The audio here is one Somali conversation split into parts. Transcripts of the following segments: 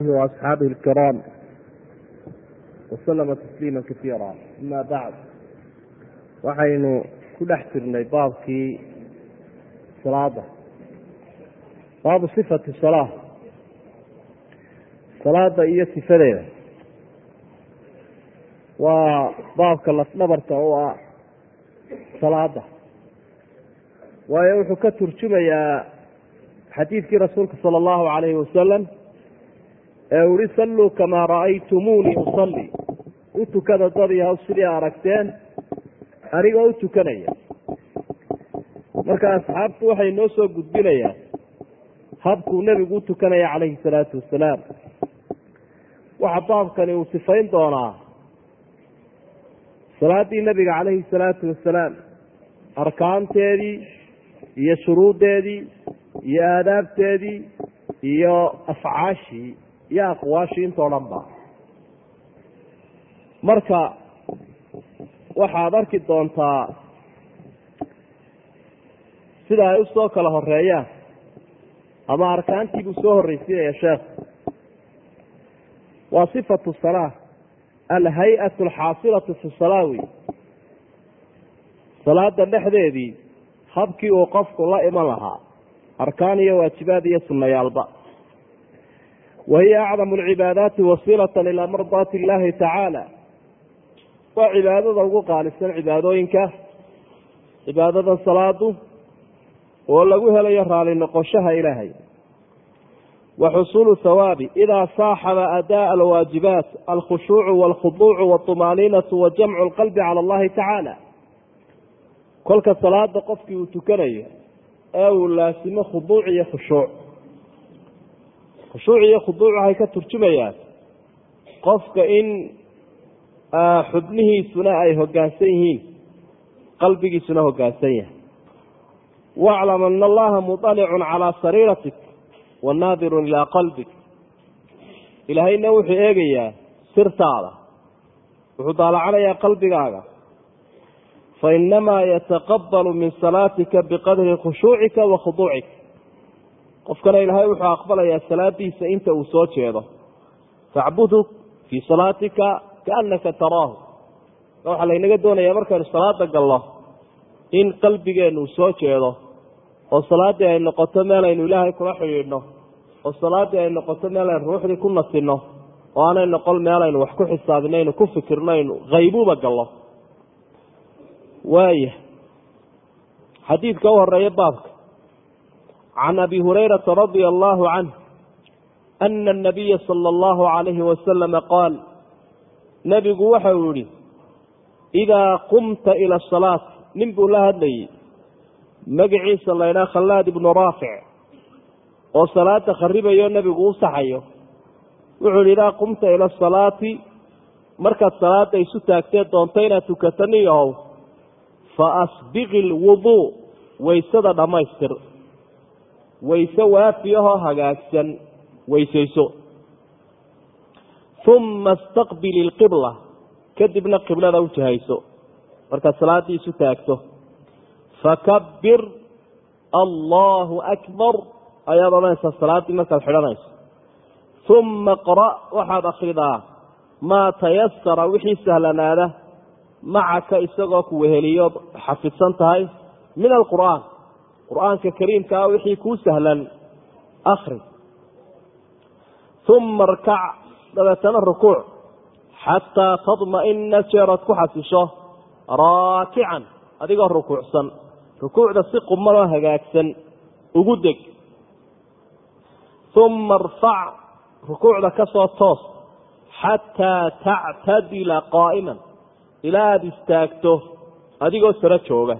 وأصحابه الكرام وسلم تسليما كثيرا أما بعد waxaynu ku dhex jirnay baabkii salaada baabu sifati salaa salaada iyo sifadeeda waa baabka lafdhabarta oo ah salaada waayo wuxuu ka turjumayaa xadiidkii rasuulka sala allahu calayhi wasalam ee uhi salluu kamaa ra'aytumuunii usalli. U tukada dad yahow sidii aragteen anigoo u tukanaya. Marka asxaabtu waxay noo soo gudbinayaan habkuu nebigu u tukanaya calayhi salaatu wasalaam. Waxa baabkani uu sifayn doonaa salaaddii nebiga calayhi salaatu wasalaam arkaanteedii iyo shuruuddeedii iyo aadaabteedii iyo afcaashii iyo aqwaashii intoo dhan ba. Marka waxaad arki doontaa sida ay u soo kala horeeyaan ama arkaantiibuu soo horreysiinaya sheekh. Waa sifatu salaa alhay-atu alxaasilatu fi salaa wey salaada dhexdeedii habkii uu qofku la iman lahaa arkaan iyo waajibaad iyo sunnayaalba wa hiya acdamu alcibaadaati wasiilatan ilaa mardaati illaahi tacaala waa cibaadada ugu qaalisan cibaadooyinka cibaadada salaadu oo lagu helayo raali noqoshaha ilaahay wa xusuulu hawaabi idaa saaxaba adaa alwaajibaat alkhushuucu walkhuduucu walطumaaniinatu wa jamcu lqalbi cala allahi tacaala kolka salaada qofkii uu tukanayo ee uu laasimo khuduuc iyo khushuuc khushuuc iyo khuduuc waxay ka turjumayaan qofka in xubnihiisuna ay hogaansan yihiin qalbigiisuna hogaansan yahay. Waclam ana allaha muطalicun calaa sariiratik wanaadirun ilaa qalbik. Ilaahayna wuxuu eegayaa sirtaada. Wuxuu daalacanayaa qalbigaaga. Fainamaa yataqabalu min salaatika biqadri khushuucika wa khuduucika qofkana ilaahay wuxuu aqbalayaa salaadiisa inta uu soo jeedo. Facbudu fii salaatika kaanaka taraahu. Waxaa laynaga doonayaa markaynu salaada galno in qalbigeenu soo jeedo oo salaaddii ay noqoto meel aynu ilaahay kula xidhiidhno oo salaaddii ay noqoto meel aynu ruuxdii ku nasino oo aanay noqon meel aynu wax ku xisaabino aynu ku fikirno aynu haybuuba galno waaya xadiidka u horreeya baabka can abi hurayrata radia allahu canh ana anabiya sala allahu calayhi wasalama qaal nebigu waxa uu yihi idaa qumta ila asalaat nin buu la hadlayay magaciisa laydhaha khallaad ibnu raafic oo salaada kharibayo nebigu u saxayo wuxuu yihi idaa qumta ila asalaati markaad salaada isu taagtee doonto inaad tukato nin yahow fa asbiqi lwuduu waysada dhammaystir wayse waafiyahoo hagaagsan weysayso uma istaqbil ilqibla kadibna qiblada u jahayso. Markaad salaaddii isu taagto. Fakabir allahu akbar ayaad odhanaysaa salaaddii markaad xidhanayso. Uma qra' waxaad akhridaa maa tayasara wixii sahlanaada macaka isagoo ku weheliyood xafidsan tahay min alqur'aan qur'aanka kariimkaa wixii kuu sahlan akri uma rkac dabeetana rukuuc. Xataa tadma'ina jeerood ku xasisho. Raakican adigoo rukuucsan. Rukuucda si qumaloo hagaagsan. Ugu deg. Uma arfac rukuucda ka soo toos. Xataa tactadila qaa'iman. Ilaa aada istaagto adigoo saro jooga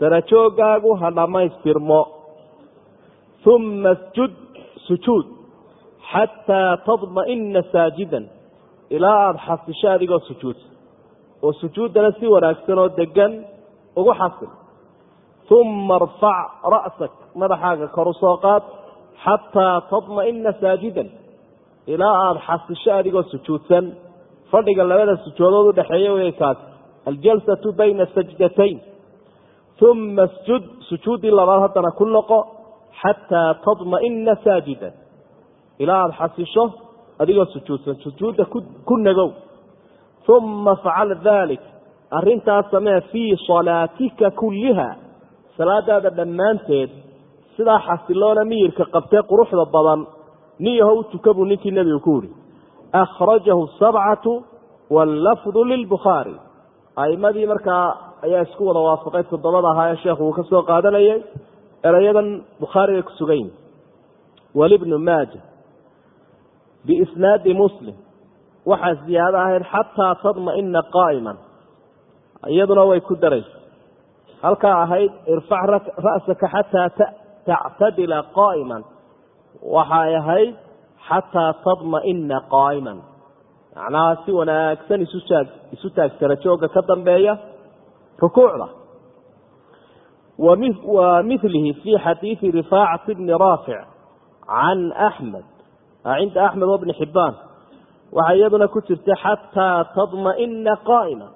saro joogaagu ha dhammaystirmo uma sjud sujuud. Xataa tadma'ina saajidan. Ilaa aada xasisho adigoo sujuudsa oo sujuuddana si wanaagsan oo degan ugu xasil. Uma arfac ra'sak madaxaaga kor u soo qaad. Xataa tadma'ina saajidan. Ilaa aada xasisho adigoo sujuudsan. Fadhiga labada sujoodood udhexeeya wey kaas. Aljalsatu bayna sajdatayn uma sjud sujuuddii labaad haddana ku noqo xataa tadma'ina saajidan ilaa aada xasisho adigoo sujuudsan sujuudda ku nagow uma facal dalik arrintaas samee fii salaatika kulliha salaadaada dhammaanteed sidaa xasiloona miyirka qabtee quruxda badan niyaho u tuka ninkii nebigu ku yihi akhrajahu sabcatu wallafdu lilbukhaari aimadii markaa ayaa isku wada waafaqay. Toddobada ahaa ee sheekhu uu ka soo qaadanayay erayadan bukhaarigay ku sugan yihiin walibnu maaja. Biisnaadi muslim. Waxaa ziyaado ahayd xataa tadma'ina qaa'iman. Iyaduna way ku daraysa halkaa ahayd irfac ra'saka xataa tactadila qaa'iman. Waxay ahayd xataa tadma'ina qaa'iman. Macnaha si wanaagsan isu taag isu taagsara jooga ka dambeeya rukuucda. Wa milihi fi xadiidi rifaacati bni raafic can axmed cinda axmed wabni xibaan waxaa iyaduna ku jirta xataa tadma'ina qaa'ima.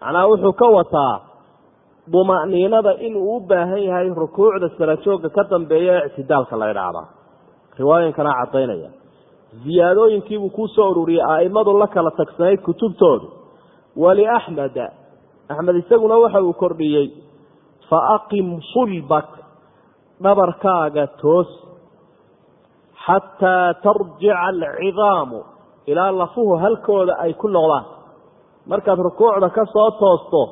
Macnaha wuxuu ka wataa duma'niinada inuu u baahan yahay rukuucda sarajooga ka dambeeya ee ictidaalka la idhaahdaa riwaayankana caddaynaya. Ziyaadooyinkiibuu kuu soo ururiyey a'immadu la kala tagsanayd kutubtoodu. Waliaxmeda axmed isaguna waxa uu kordhiyey fa aqim sulbak dhabarkaaga toos xataa tarjica alcidaamu ilaa lafuhu halkooda ay ku noqdaan. Markaad rukuucda ka soo toosto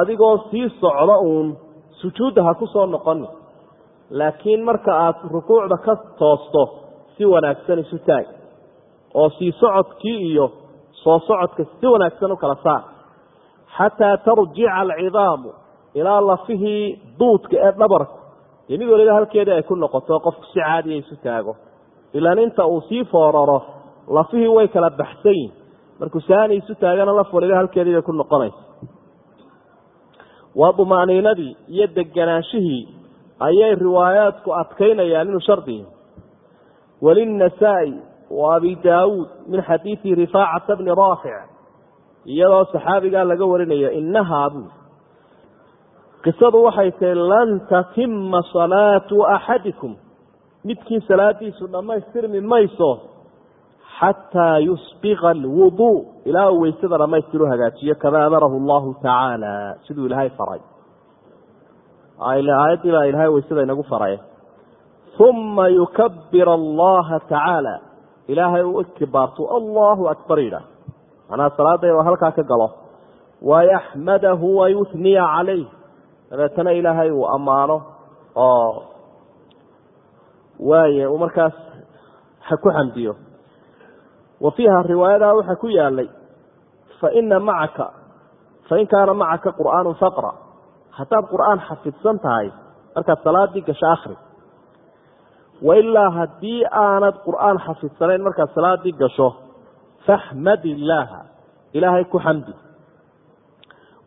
adigoo sii socdo uun sujuudda ha ku soo noqoni laakiin marka aad rukuucda ka toosto si wanaagsan isu taag oo sii socodkii iyo soo socodka si wanaagsan u kala saar xataa tarjica alcidaamu ilaa lafihii duudka ee dhabarku dee mid waliba halkeedii ay ku noqoto qofku si caadiya isu taago. Ilaan inta uu sii fooraro lafihii way kala baxsan yihiin markuu saani isu taagana laf waliba halkeedii bay ku noqonaysa. Waa duma'niinadii iyo deganaanshihii ayay riwaayaadku adkaynayaan inuu shardiyi walinnasaa-i wa abi daawuud min xadiidi rifaacata bni raafic iyadoo saxaabigaa laga warinayo inahaa buu qisadu waxay tahay lan tatima salaatu axadikum. Midkiin salaadiisu dhammaystirmi mayso xataa yusbiqa alwuduu ilaa uu weysada dhamaystiru hagaajiyo kamaa amarahu allahu tacaala. Siduu ilaahay faray. Aayaddii baa ilahay weysada inagu faray uma yukabir allaha tacaala. Ilaahay uu ikibaarto allahu akbar yidhaah manaa salaada waa halkaa ka galo. Wayaxmadahu wayuniya calayh. Dabeetana ilaahay uu ammaano oo waaye uu markaas ku xamdiyo wa fiiha riwaayadaha waxaa ku yaalay faina macaka fain kaana macaka qur'aanu faqra. Haddaad qur'aan xafidsan tahay markaad salaadii gasho akri wailaa haddii aanad qur'aan xafidsanayn markaad salaadii gasho faxmad illaaha ilaahay ku xamdi.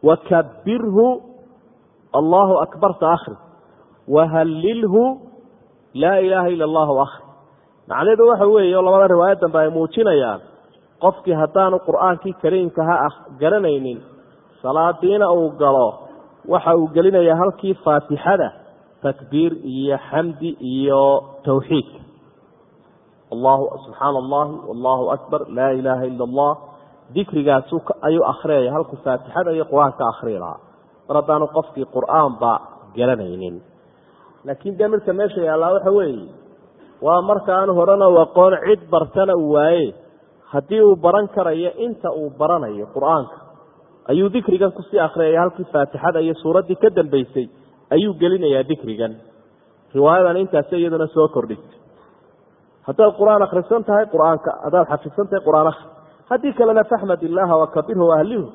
Wakabirhu allahu akbarta akri wahallilhu laa ilaaha ila allahu akri macnaheedu waxa weeye oo labada riwaayad dambe ay muujinayaan qofkii haddaanu qur'aankii kariimkaha ah garanaynin salaadiina uu galo waxa uu gelinayaa halkii faatixada takbiir iyo xamdi iyo tawxiidka allahu subxaana allahi allahu akbar laa ilaaha ila allah dikrigaas ayuu akriyaya halkuu faatixada iyo qur'aanka akriyi lahaa mar haddaanu qofkii qur'aanba garanaynin. Laakiin dee midka meesha yaallaa waxa weeye waa markaan horena u aqoon cid bartana uu waaye. Haddii uu baran karayo inta uu baranayo qur'aanka ayuu dikrigan ku sii akriyaya halkii faatixada iyo suuraddii ka dambeysay ayuu gelinayaa dikrigan. Riwaayadan intaas iyaduna soo kordhigtay haddaad qur'aan akhrisan tahay qur'aanka haddaad xafidsan tahay qur'aan akri haddii kalena faxmad illaaha wakabirhu ahlihu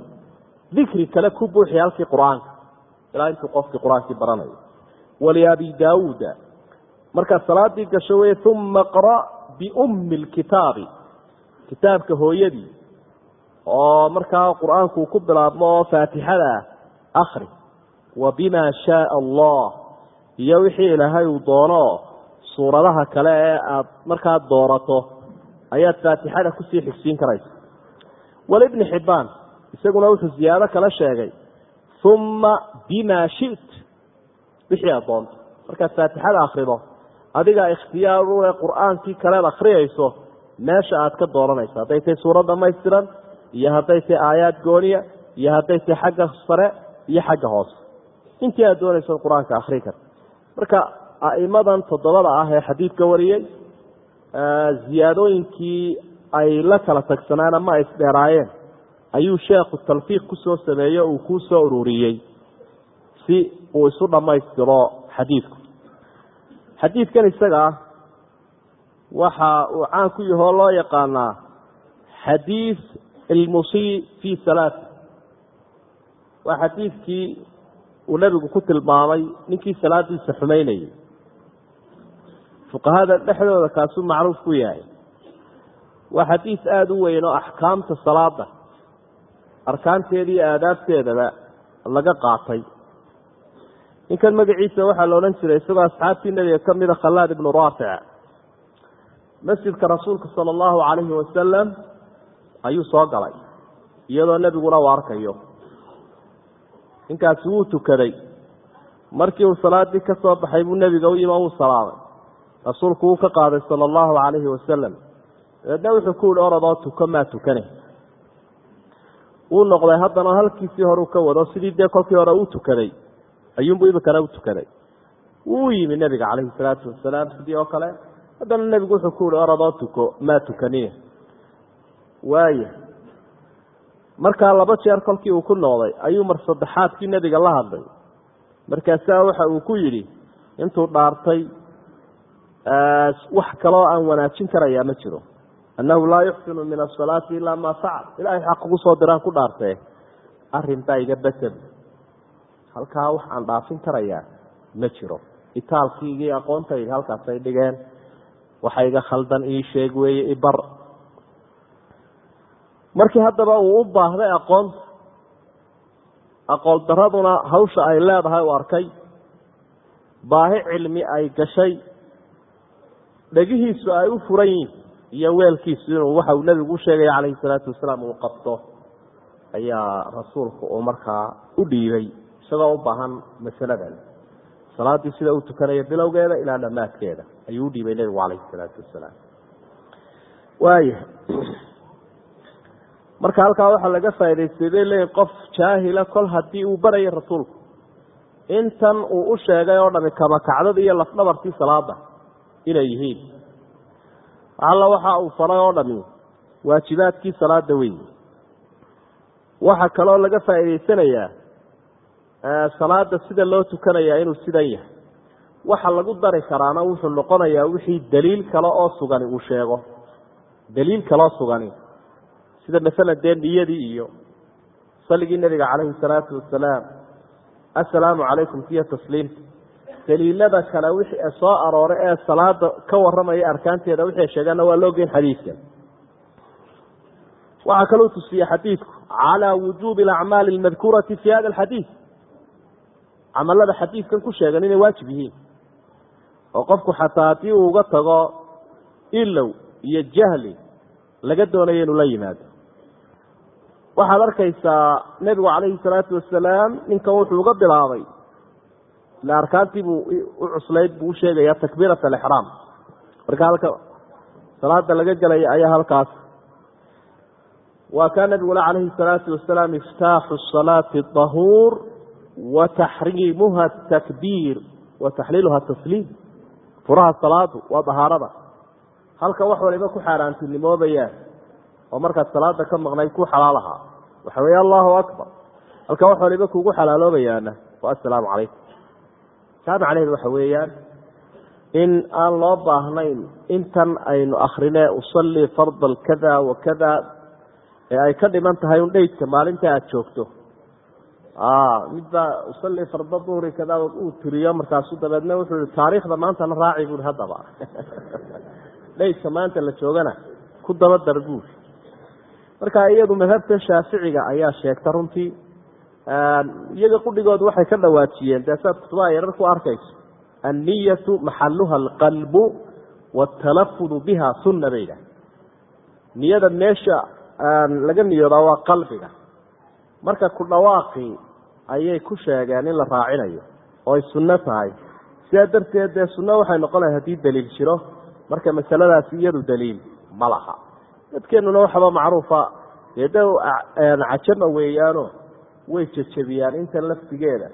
dikri kale ku buuxi halkii qur'aanka. Ilaa intuu qofkii qur'aankii baranayo. Waliabi daawuuda markaad salaadii gasho wey uma qra biummi lkitaabi kitaabka hooyadii oo markaa qur'aanku ku bilaabmo oo faatixada ah akri wa bima shaaa allah iyo wixii ilaahay uu doono suuradaha kale ee aad markaa doorato ayaad faatixada ku sii xigsiin karaysa. Walibni xibbaan isaguna wuxuu ziyaado kala sheegay uma bima shit. Wixii aad doonto. Markaad faatixada akrido adigaa ikhtiyaar u ee qur'aankii kaleed akhriyayso meesha aad ka dooranayso. Hadday tahay suuro dhamaystiran iyo hadday tahay aayaad gooniya iyo hadday tahay xagga sare iyo xagga hoose. Intii aad doonayso qur'aanka akhri karta marka a'imadan toddobada ah ee xadiidka wariyey ziyaadooyinkii ay la kala tagsanaan ama ay isdheeraayeen ayuu sheekhu talfiiq ku soo sameeye uu kuu soo ururiyey si uu isu dhammaystiro xadiidku. Xadiidkan isaga ah waxa uu caan ku yahoo loo yaqaanaa xadiid ilmusii fii salaati waa xadiidkii uu nebigu ku tilmaamay ninkii salaadiisa xumaynayay fuqahada dhexdooda kaasuu macruuf ku yahay. Waa xadiid aada u weyn oo axkaamta salaada arkaanteeda iyo aadaabteedaba laga qaatay. Ninkan magaciisa waxaa la odhan jiray isagoo asxaabtii nebiga ka mida khallaad ibnu raafic masjidka rasuulka sala allahu calayhi wasalam ayuu soo galay iyadoo nebiguna u arkayo. Ninkaasi wuu tukaday. Markii uu salaadii ka soo baxay buu nebiga u yima uu salaamay rasuulku wuu ka qaaday sala allahu calayhi wasalam dabeedna wuxuu ku yihi orodoo tuko maa tukane wuu noqday haddana halkiisii hore u ka wado sidii dee kolkii hore uu tukaday ayuunbuu imikana u tukaday. Wuu yimi nebiga calayhi salaatu wasalaam sidii oo kale. Haddana nebigu wuxuu ku yihi orodoo tuko maa tukanine waaya markaa laba jeer kolkii uu ku noqday ayuu mar saddexaadkii nebiga la hadlay. Markaasaa waxa uu ku yidhi intuu dhaartay wax kaloo aan wanaajin karayaa ma jiro. Annahu laa yuxsinu min asalaati ilaa maa facal ilahay xaq ugu soo diraan ku dhaartee arrintaa iga besel halkaa wax aan dhaafin karayaa ma jiro. Itaalkiigii aqoontaydi halkaasay dhigeen waxa iga khaldan ii sheeg weeye ibar markii haddaba uu u baahday aqoonta aqoon daraduna hawsha ay leedahay u arkay. Baahi cilmi ay gashay dhegihiisu ay u furan yihiin iyo weelkiisu inuu waxa uu nebigu u sheegaya calayhi salaatu wasalaam uu qabto ayaa rasuulku uu markaa u dhiibay isagoo u baahan masaladan salaaddii sida uu tukanaya bilowgeeda ilaa dhammaadkeeda ayuu u dhiibay nebigu calayhi salaatu wasalaam. Waaya marka halkaa waxaa laga faa'idaystay bay leeyihiin qof jaahila kol haddii uu barayay rasuulku? Intan uu u sheegay oo dhami kamakacdada iyo lafdhabartii salaada inay yihiin. Alla waxa uu faray oo dhami waajibaadkii salaada weyn. Waxaa kaloo laga faa'idaysanayaa salaada sida loo tukanayaa inuu sidan yahay. Waxa lagu dari karaana wuxuu noqonayaa wixii daliil kale oo sugani uu sheego. Daliil kaloo sugani. Sida masalan dee niyadii iyo saligii nebiga calayhi salaatu wasalaam assalaamu calaykum kiyo tasliimta daliilada kale wixii soo arooray ee salaada ka waramaya arkaanteeda wixii sheegaana waa loo geyn xadiidkan waxaa kaloo tusiye xadiidku calaa wujuubi alacmaali almadkuurati fi hada alxadiid camalada xadiidkan ku sheegan inay waajib yihiin. Oo qofku xataa haddii uu uga tago ilow iyo jahli laga doonayo inuu la yimaado. Waxaad arkaysaa nebigu calayhi salaatu wasalaam ninkan wuxuu uga bilaabay ila arkaantii buu u cuslayd buu usheegaya takbiirat alixraam marka halka salaada laga gelaya ayaa halkaas waa kaa nabigule calayhi salaatu wasalaam iftaaxu salaati dahuur wa taxriimuha takbiir wa taxliiluha tasliim furaha salaadu waa dahaarada halka wax waliba ku xaaraantinimoobayaan oo markaad salaada ka maqnayd ku xalaalahaa waxa weeye allahu akbar halka wax waliba kugu xalaaloobayaana waa assalaamu calaykum taa macnaheedu waxa weeyaan in aan loo baahnayn intan aynu akrinee usallii fardan kada wa kada ee ay ka dhiman tahay un dheydka maalinta aada joogto. Mid baa usallii farda duhri kada uu tiriyo markaasu dabeedna wuxuu yihi taariikhda maantana raaci buui haddaba. Dheydka maanta la joogana ku dabadar buuri marka iyadu madhabta shaaficiga ayaa sheegta runtii iyaga qudhigood waxay ka dhawaajiyeen dee saad kutubaha yarar ku arkayso. Anniyatu maxaluha alqalbu watalafudu biha sunna bay idhaah niyada meesha laga niyoodaa waa qalbiga. Marka ku dhawaaqii ayay ku sheegeen in la raacinayo oo ay sunno tahay. Sidaa darteed dee sunno waxay noqonaya haddii daliil jiro marka masaladaasi iyadu daliil ma laha. Dadkeenuna waxaba macruufa. Dee de cajama weeyaano way jejebiyaan intan laftigeeda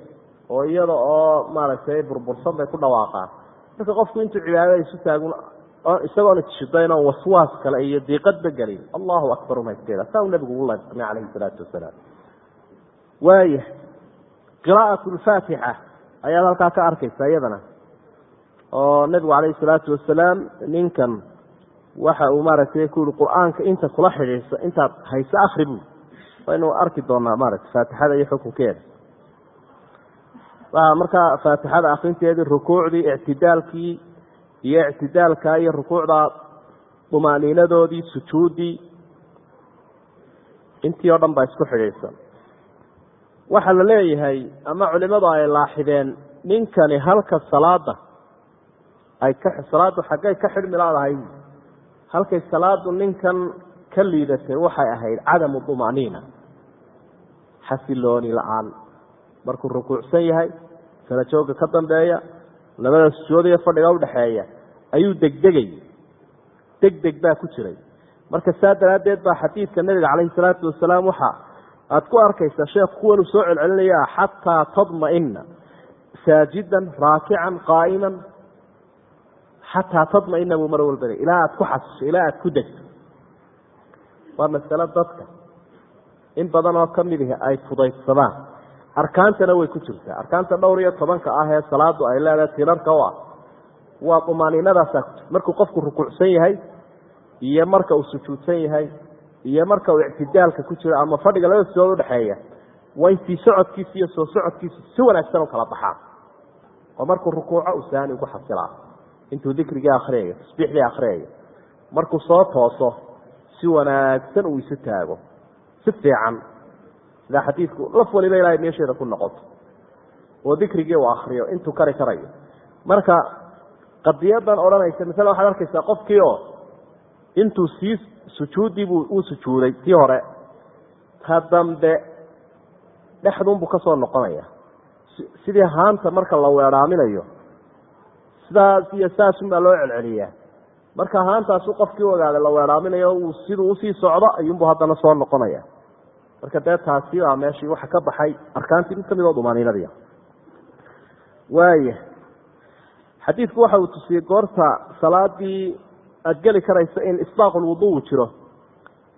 oo iyada oo maaragtay burbursan bay ku dhawaaqaan. Marka qofku intuu cibaadada isu taagun isagoon isshidayn oo waswaas kale iyo diiqadba gelin allahu akbar umaysteeda saa uu nabigu ugu laaqmay calayhi salaatu wasalaam. Waaya qiraa'at lfaatixa ayaad halkaa ka arkaysa iyadana oo nabigu calayhi salaatu wasalaam ninkan waxa uu maaragtay ku yihi qur'aanka inta kula xidhiidhsa intaad hayse akri bu waynu arki doonaa maaragtay faatixada iyo xukunkeeda. Waa markaa faatixada akrinteedii rukuucdii ictidaalkii iyo ictidaalka iyo rukuucda dumaaniinadoodii sujuuddii intii oo dhan baa isku xidhiidhsan waxaa la leeyahay ama culimadu ay laaxideen ninkani halka salaada ay ka salaadu xaggay ka xidhmi laadahay halkay salaadu ninkan ka liidatay waxay ahayd cadamu dumaniina xasilooni la'aan. Markuu rukuucsan yahay sala jooga ka dambeeya labada sujood iyo fadhiga udhexeeya ayuu degdegay. Degdeg baa ku jiray. Marka saa daraaddeed baa xadiidka nabiga calayhi salaatu wasalaam waxa aada ku arkaysaa sheekh kuwanuu soo celcelinaya xataa tadmaina saajidan raakican qaa'iman xataa tadmaina buu mar walba ilaa aada ku xasisho ilaa aada ku degto. Waa masalo dadka in badan oo ka mid ihi ay fudaydsadaan. Arkaantana way ku jirtaa. Arkaanta dhowr iyo tobanka ah ee salaadu ay leedahay tirarka u ah waa dumaaniinadaasaa ku jirta markuu qofku rukuucsan yahay iyo marka uu sujuudsan yahay iyo marka uu ictidaalka ku jiro ama fadhiga labada sujood udhexeeya waa intii socodkiisa iyo soo socodkiisa si wanaagsan u kala baxaan. Oo markuu rukuuco uu saani ugu xasilaa. Intuu dikrigii akriyayo tasbiixdii akriyayo markuu soo tooso si wanaagsan uu isu taago si fiican. Sidaa xadiidku laf waliba ilaahay meesheeda ku noqoto oo dikrigii uu akriyo intuu kari karayo marka qadiyadan odhanaysa masale waxaad arkaysaa qofkii oo intuu sii sujuuddiibuu uu sujuuday tii hore ta dambe dhexduunbuu ka soo noqonaya. Sidii haanta marka la weedhaaminayo sidaas iyo saasunbaa loo celceliyaa. Marka haantaasu qofkii u ogaaday la weedhaaminayo uu siduu u sii socdo ayuunbuu haddana soo noqonaya marka dee taasi meeshii waxa ka baxay arkaantii mid ka mid oo dumaaniinadii waaya xadiidku waxa uu tusiyey goorta salaadii aada geli karaysa in isbaaqu lwuduu jiro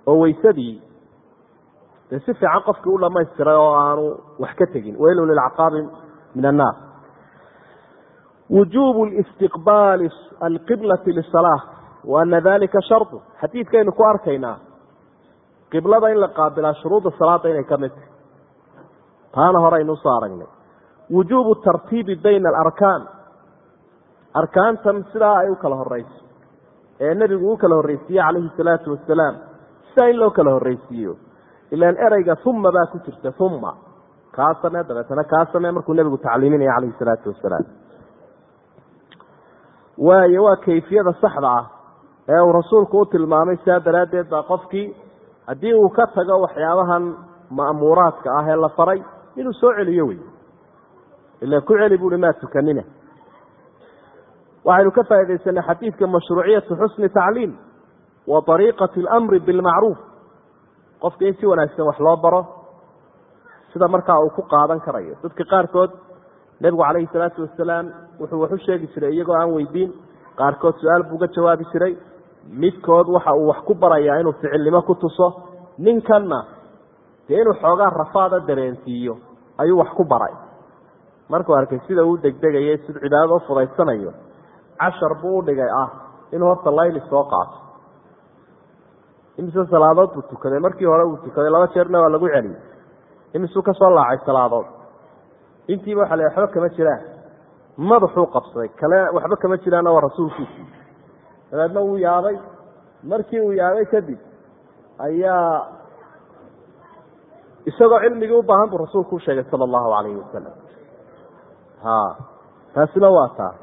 oo weysadii dee si fiican qofkii u dhamaystiray oo aanu wax ka tegin. Waylun lilcaqaabi min annaar wujuubu listiqbaali alqiblati lisalaa wa ana dalika shardu xadiidkaynu ku arkaynaa qiblada in la qaabilaa shuruudda salaada inay ka mid tahay. Taana hore aynu u soo aragnay wujuubu tartiibi bayna alarkaan. Arkaantan sidaa ay u kala horeyso ee nebigu u kala horreysiiye calayhi salaatu wasalaam sidaa in loo kala horreysiiyo ilaan ereyga uma baa ku jirta uma kaa samee dabeetana kaa samee markuu nebigu tacliiminaya calayhi salaatu wasalaam waayo waa kayfiyada saxda ah ee uu rasuulku u tilmaamay sidaa daraaddeed baa qofkii haddii uu ka tago waxyaabahan ma'muuraadka ah ee la faray inuu soo celiyo wey ila ku celi buui maa tukanina. Waxaynu ka faaidaysanay xadiidka mashruuciyatu xusni tacliim wa ariiqati alamri bilmacruuf. Qofka in si wanaagsan wax loo baro sida markaa uu ku qaadan karayo. Dadka qaarkood nebigu calayhi salaatu wasalaam wuxuu wax u sheegi jiray iyagoo aan weydiin. Qaarkood su'aal buu ga jawaabi jiray midkood waxa uu wax ku barayaa inuu ficilnimo ku tuso ninkanna dee inuu xoogaa rafaada dareensiiyo ayuu wax ku baray. Markuu arkay sida uu degdegayay sid cibaadada u fudaysanayo cashar buu u dhigay ah inuu horta layli soo qaato. Imise salaadood buu tukaday. Markii hore uu tukaday laba jeerna waa lagu celiyey. Imisuu ka soo laacay salaadood. Intiiba waxa la waxba kama jiraan. Madaxuu qabsaday. Kale waxba kama jiraanna waa rasuulkiisi dabeedna wuu yaabay. Markii uu yaabay kadib ayaa isagoo cilmigii u baahan buu rasuulku u sheegay sala allahu calayhi wasalam ha taasina waa taa.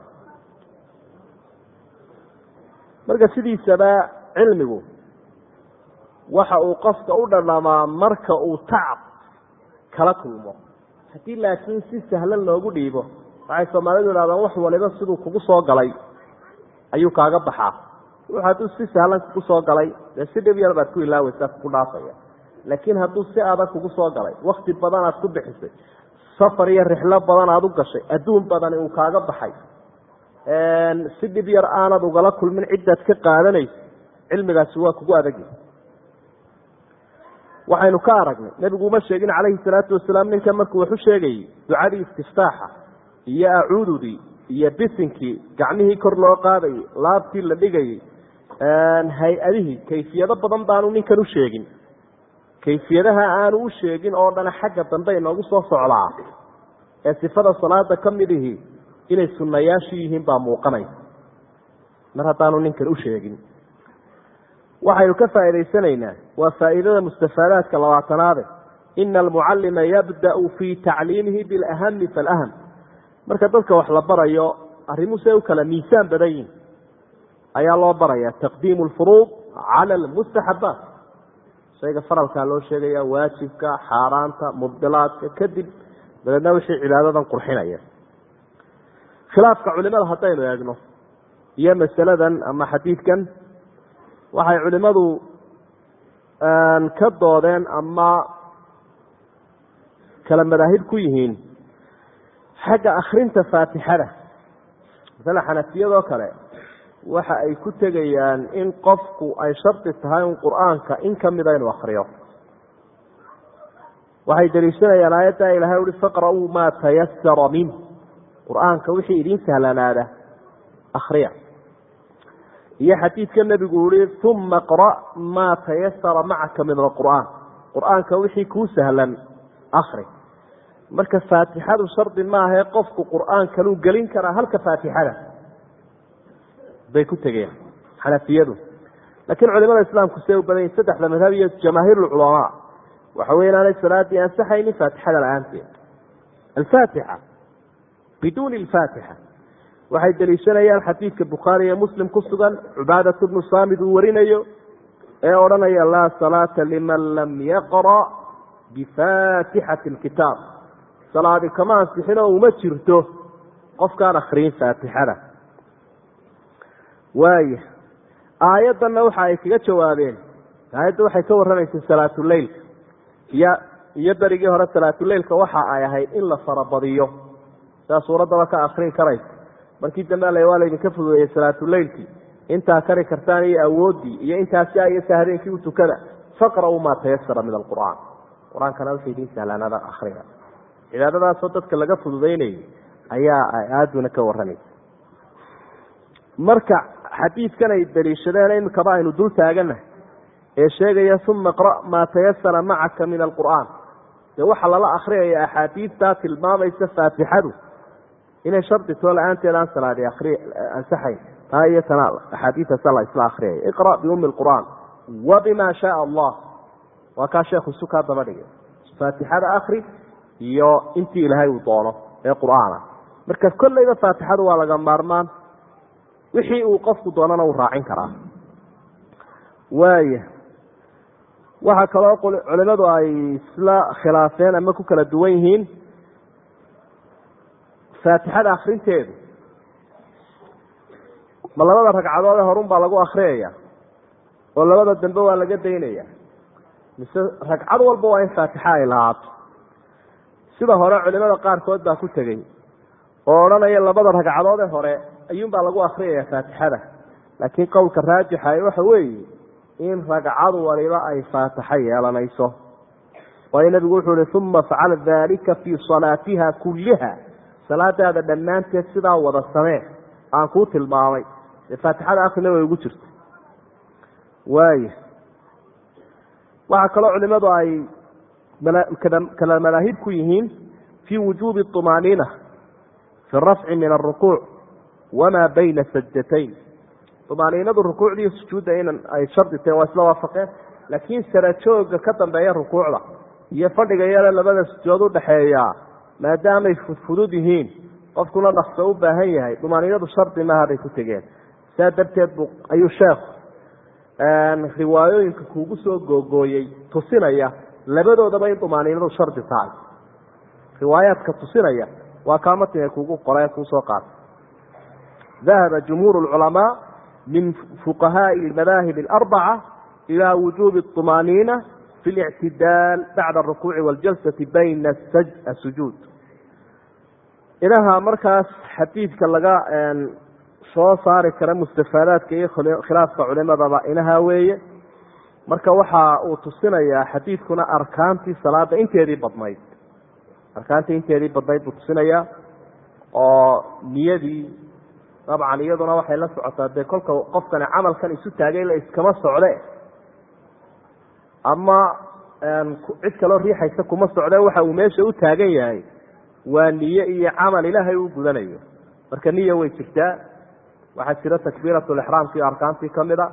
Marka sidiisaba cilmigu waxa uu qofka u dhadhamaa marka uu tacab kala kulmo. Haddii laakiin si sahlan loogu dhiibo waxay soomaalidu idhahdaan wax waliba siduu kugu soo galay ayuu kaaga baxaa. Wux hadduu si sahlan kugu soo galay dee si dhib yar baad ku ilaaweysaa kugu dhaafaya. Laakiin hadduu si adag kugu soo galay wakti badan aad ku bixisay safar iyo rixlo badan aad u gashay adduun badani uu kaaga baxay. Si dhib yar aanad ugala kulmin ciddaad ka qaadanaysa cilmigaasi waa kugu adagi waxaynu ka aragnay nebigu uma sheegin calayhi salaatu wasalaam ninkan markuu waxu sheegayay ducadii istiftaaxa iyo acuududii iyo bisinkii gacmihii kor loo qaadayay laabtii la dhigayay hay'adihii kayfiyado badan baanu ninkan u sheegin. Kayfiyadaha aanu u sheegin oo dhana xagga dambe inoogu soo socdaa ee sifada salaada ka mid ihi inay sunnayaashii yihiin baa muuqanaysa mar haddaanu ninkan u sheegin. Waxaynu ka faa'idaysanaynaa waa faa'iidada mustafaadaadka labaatanaade ina almucallima yabda'u fii tacliimihi bilahami falaham marka dadka wax la barayo arrimuhu say u kala miisaan badan yihiin ayaa loo baraya taqdiimu lfuruud cala almustaxabaat shayga faralkaa loo sheegaya waajibka xaaraanta mubdilaadka kadib dabeedna wixii cibaadadan qurxinaya. Khilaafka culimada haddaynu eegno iyo masaladan ama xadiidkan waxay culimadu ka doodeen ama kala madaahib ku yihiin xagga akrinta faatixada. Masale xanafiyadoo kale waxa ay ku tegayaan in qofku ay shardi tahay in qur'aanka in kamida inuu akriyo waxay daliishanayaan aayadda ilahay uhi faqra'uu maa tayasara minh qur'aanka wixii idiin sahlanaada akriya iyo xadiidka nebigu uhi uma qra' maa tayasara macaka min alqur'aan. Qur'aanka wixii kuu sahlan akri marka faatixadu shardi maahae qofku qur'aankanuu gelin karaa halka faatixada. Bay ku tegeen xanafiyadu laakiin culimada islaamku see u badan yihiin saddexda madhab iyo jamaahiir lculamaa waxa wey inaanay salaadii ansaxaynin faatixada la'aanteed. Alfaatixa biduuni alfaatixa. Waxay daliishanayaan xadiidka bukhaari iyo muslim ku sugan cubaadat bnu saamid uu warinayo ee odhanaya laa salaata liman lam yaqra' bifaatixati lkitaab salaadi kama ansixinoo uma jirto qofkaan akriyin faatixada. Waaya aayaddanna waxa ay kaga jawaabeen aayadda waxay ka warramaysay salaatuleylka iyo iyo berigii hore salaatuleylka waxa ay ahayd in la farabadiyo. Saa suuraddaba ka akrin karaysa. Markii dambe alla waa laydinka fududeeyey salaatuleylkii intaa kari kartaan iyo awooddii iyo intaasi ayasa habeenkii u tukada faqra'uu tayasara min alqur'aan. Qur'aankana wixii idiin sahlaanada akrina cibaadadaasoo dadka laga fududeynayay ayaa aaduna ka warramaysa marka xadiidkan ay daliishadeen imikaba aynu dul taaganahay ee sheegaya uma qra' maa tayasara macaka min alqur'aan. Dee waxaa lala akriyaya axaadiidtaa tilmaamaysa faatixadu inay shardi too la'aanteed aan salaadi akri ansaxayn taa iyo tana axaadiidaasa la isla akriyaya iqra' biumi lqur'aan wa bima allah. Waa kaa sheekhu isu kaa daba dhigay. Faatixada akri iyo intii ilaahay uu doono ee qur'aana. Marka kolleyba faatixadu waa laga maarmaan wixii uu qofku doonana uu raacin karaa. Waaya waxaa kaloo culimadu ay isla khilaafeen ama ku kala duwan yihiin faatixada akrinteedu ma labada ragcadood ee horun baa lagu akriyaya oo labada dambe waa laga daynaya mise ragcad walba waa in faatixa ay lahaato sida hore culimada qaarkood baa ku tegey oo odhanaya labada ragcadood ee hore ayuunbaa lagu akriyaya faatixada. Laakiin qowlka raajixa waxa weeye in ragcad waliba ay faatixo yeelanayso. Waayo nabigu wuxuu ihi uma facala dalika fii salaatiha kulliha. Salaadaada dhammaanteed sidaa wada samee aan kuu tilmaamay. Faatixada akrina way ugu jirta. Waaya waxaa kaloo culimadu ay kala madaahib ku yihiin fii wujuubi طumaaniina fi rafci min arukuuc wamaa bayna sajdatayn umaaniinadu rukuucdiiyo sujuudda in ay shardi tahen waa isla waafaqeen laakiin sarajooga ka dambeeya rukuucda iyo fadhiga yare labada sujood udhaxeeya maadaamay fudfudud yihiin qofkuna dhaqso u baahan yahay dumaaniinadu shardi maaha bay ku tegeen saa darteed bu ayuu sheekhu riwaayooyinka kuugu soo googooyey tusinaya labadoodaba in dumaaniinadu shardi tahay riwaayaadka tusinaya waa kaa matniga kugu qoray kuusoo qaatay dahaba jumhuur lculamaa min fuqahaai almadaahib alarbaca ilaa wujuubi اطumaaniina fi اlictidaal bacda arukuuci wاljalsati bayna asujuud inaha markaas xadiidka laga soo saari kara mustafaadaadka iyo khilaafka culimadaba inaha weeye marka waxa uu tusinayaa xadiidkuna arkaantii salaada inteedii badnayd. Arkaantii inteedii badnayd buu tusinayaa oo niyadii dabcan iyaduna waxay la socotaa dee kolka qofkani camalkan isu taagay la iskama socde. Ama cid kaloo riixaysa kuma socde waxa uu meesha u taagan yahay waa niye iyo camal ilaahay u gudanayo. Marka niya way jirtaa. Waxaa jira takbiirat lixraamkii arkaantii ka mid a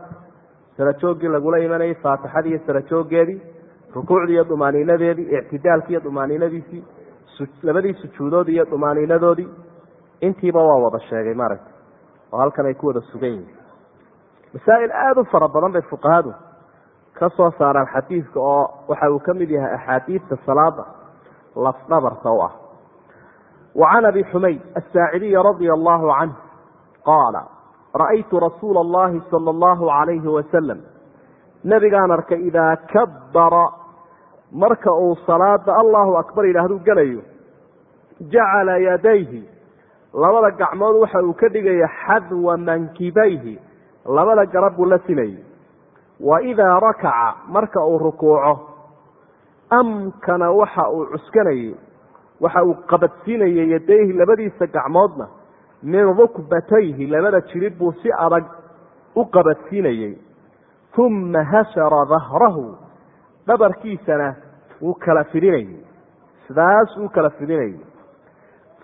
sarajooggii lagula imanayay faatixadii iyo sarajoogeedii rukuucdii iyo dumaaniinadeedii ictidaalkii iyo dumaaniinadiisii labadii sujuudood iyo dumaaniinadoodii intiiba waa wada sheegay maaragta oo halkan ay ku wada sugan yihiin. Masaa'il aada u fara badan bay fuqahadu ka soo saaraan xadiidka oo waxa uu ka mid yahay axaadiidta salaada lafdhabarta u ah. Wa can abi xumayd asaacidiyi radia allahu canh qaala ra'aytu rasuula allahi sala allahu calayhi wasalam nabigaan arkay idaa kabbara. Marka uu salaada allahu akbar yidhaahduu gelayo jacala yadayhi. Labada gacmood waxa uu ka dhigaya xadwa mankibayhi labada garab buu la simayey wa idaa rakaca marka uu rukuuco amkana waxa uu cuskanayey waxa uu qabadsiinayay yadayhi labadiisa gacmoodna min rukbatayhi labada jirib buu si adag u qabadsiinayey uma hashara dahrahu dhabarkiisana wuu kala fidhinayey sidaas uu kala fidhinayey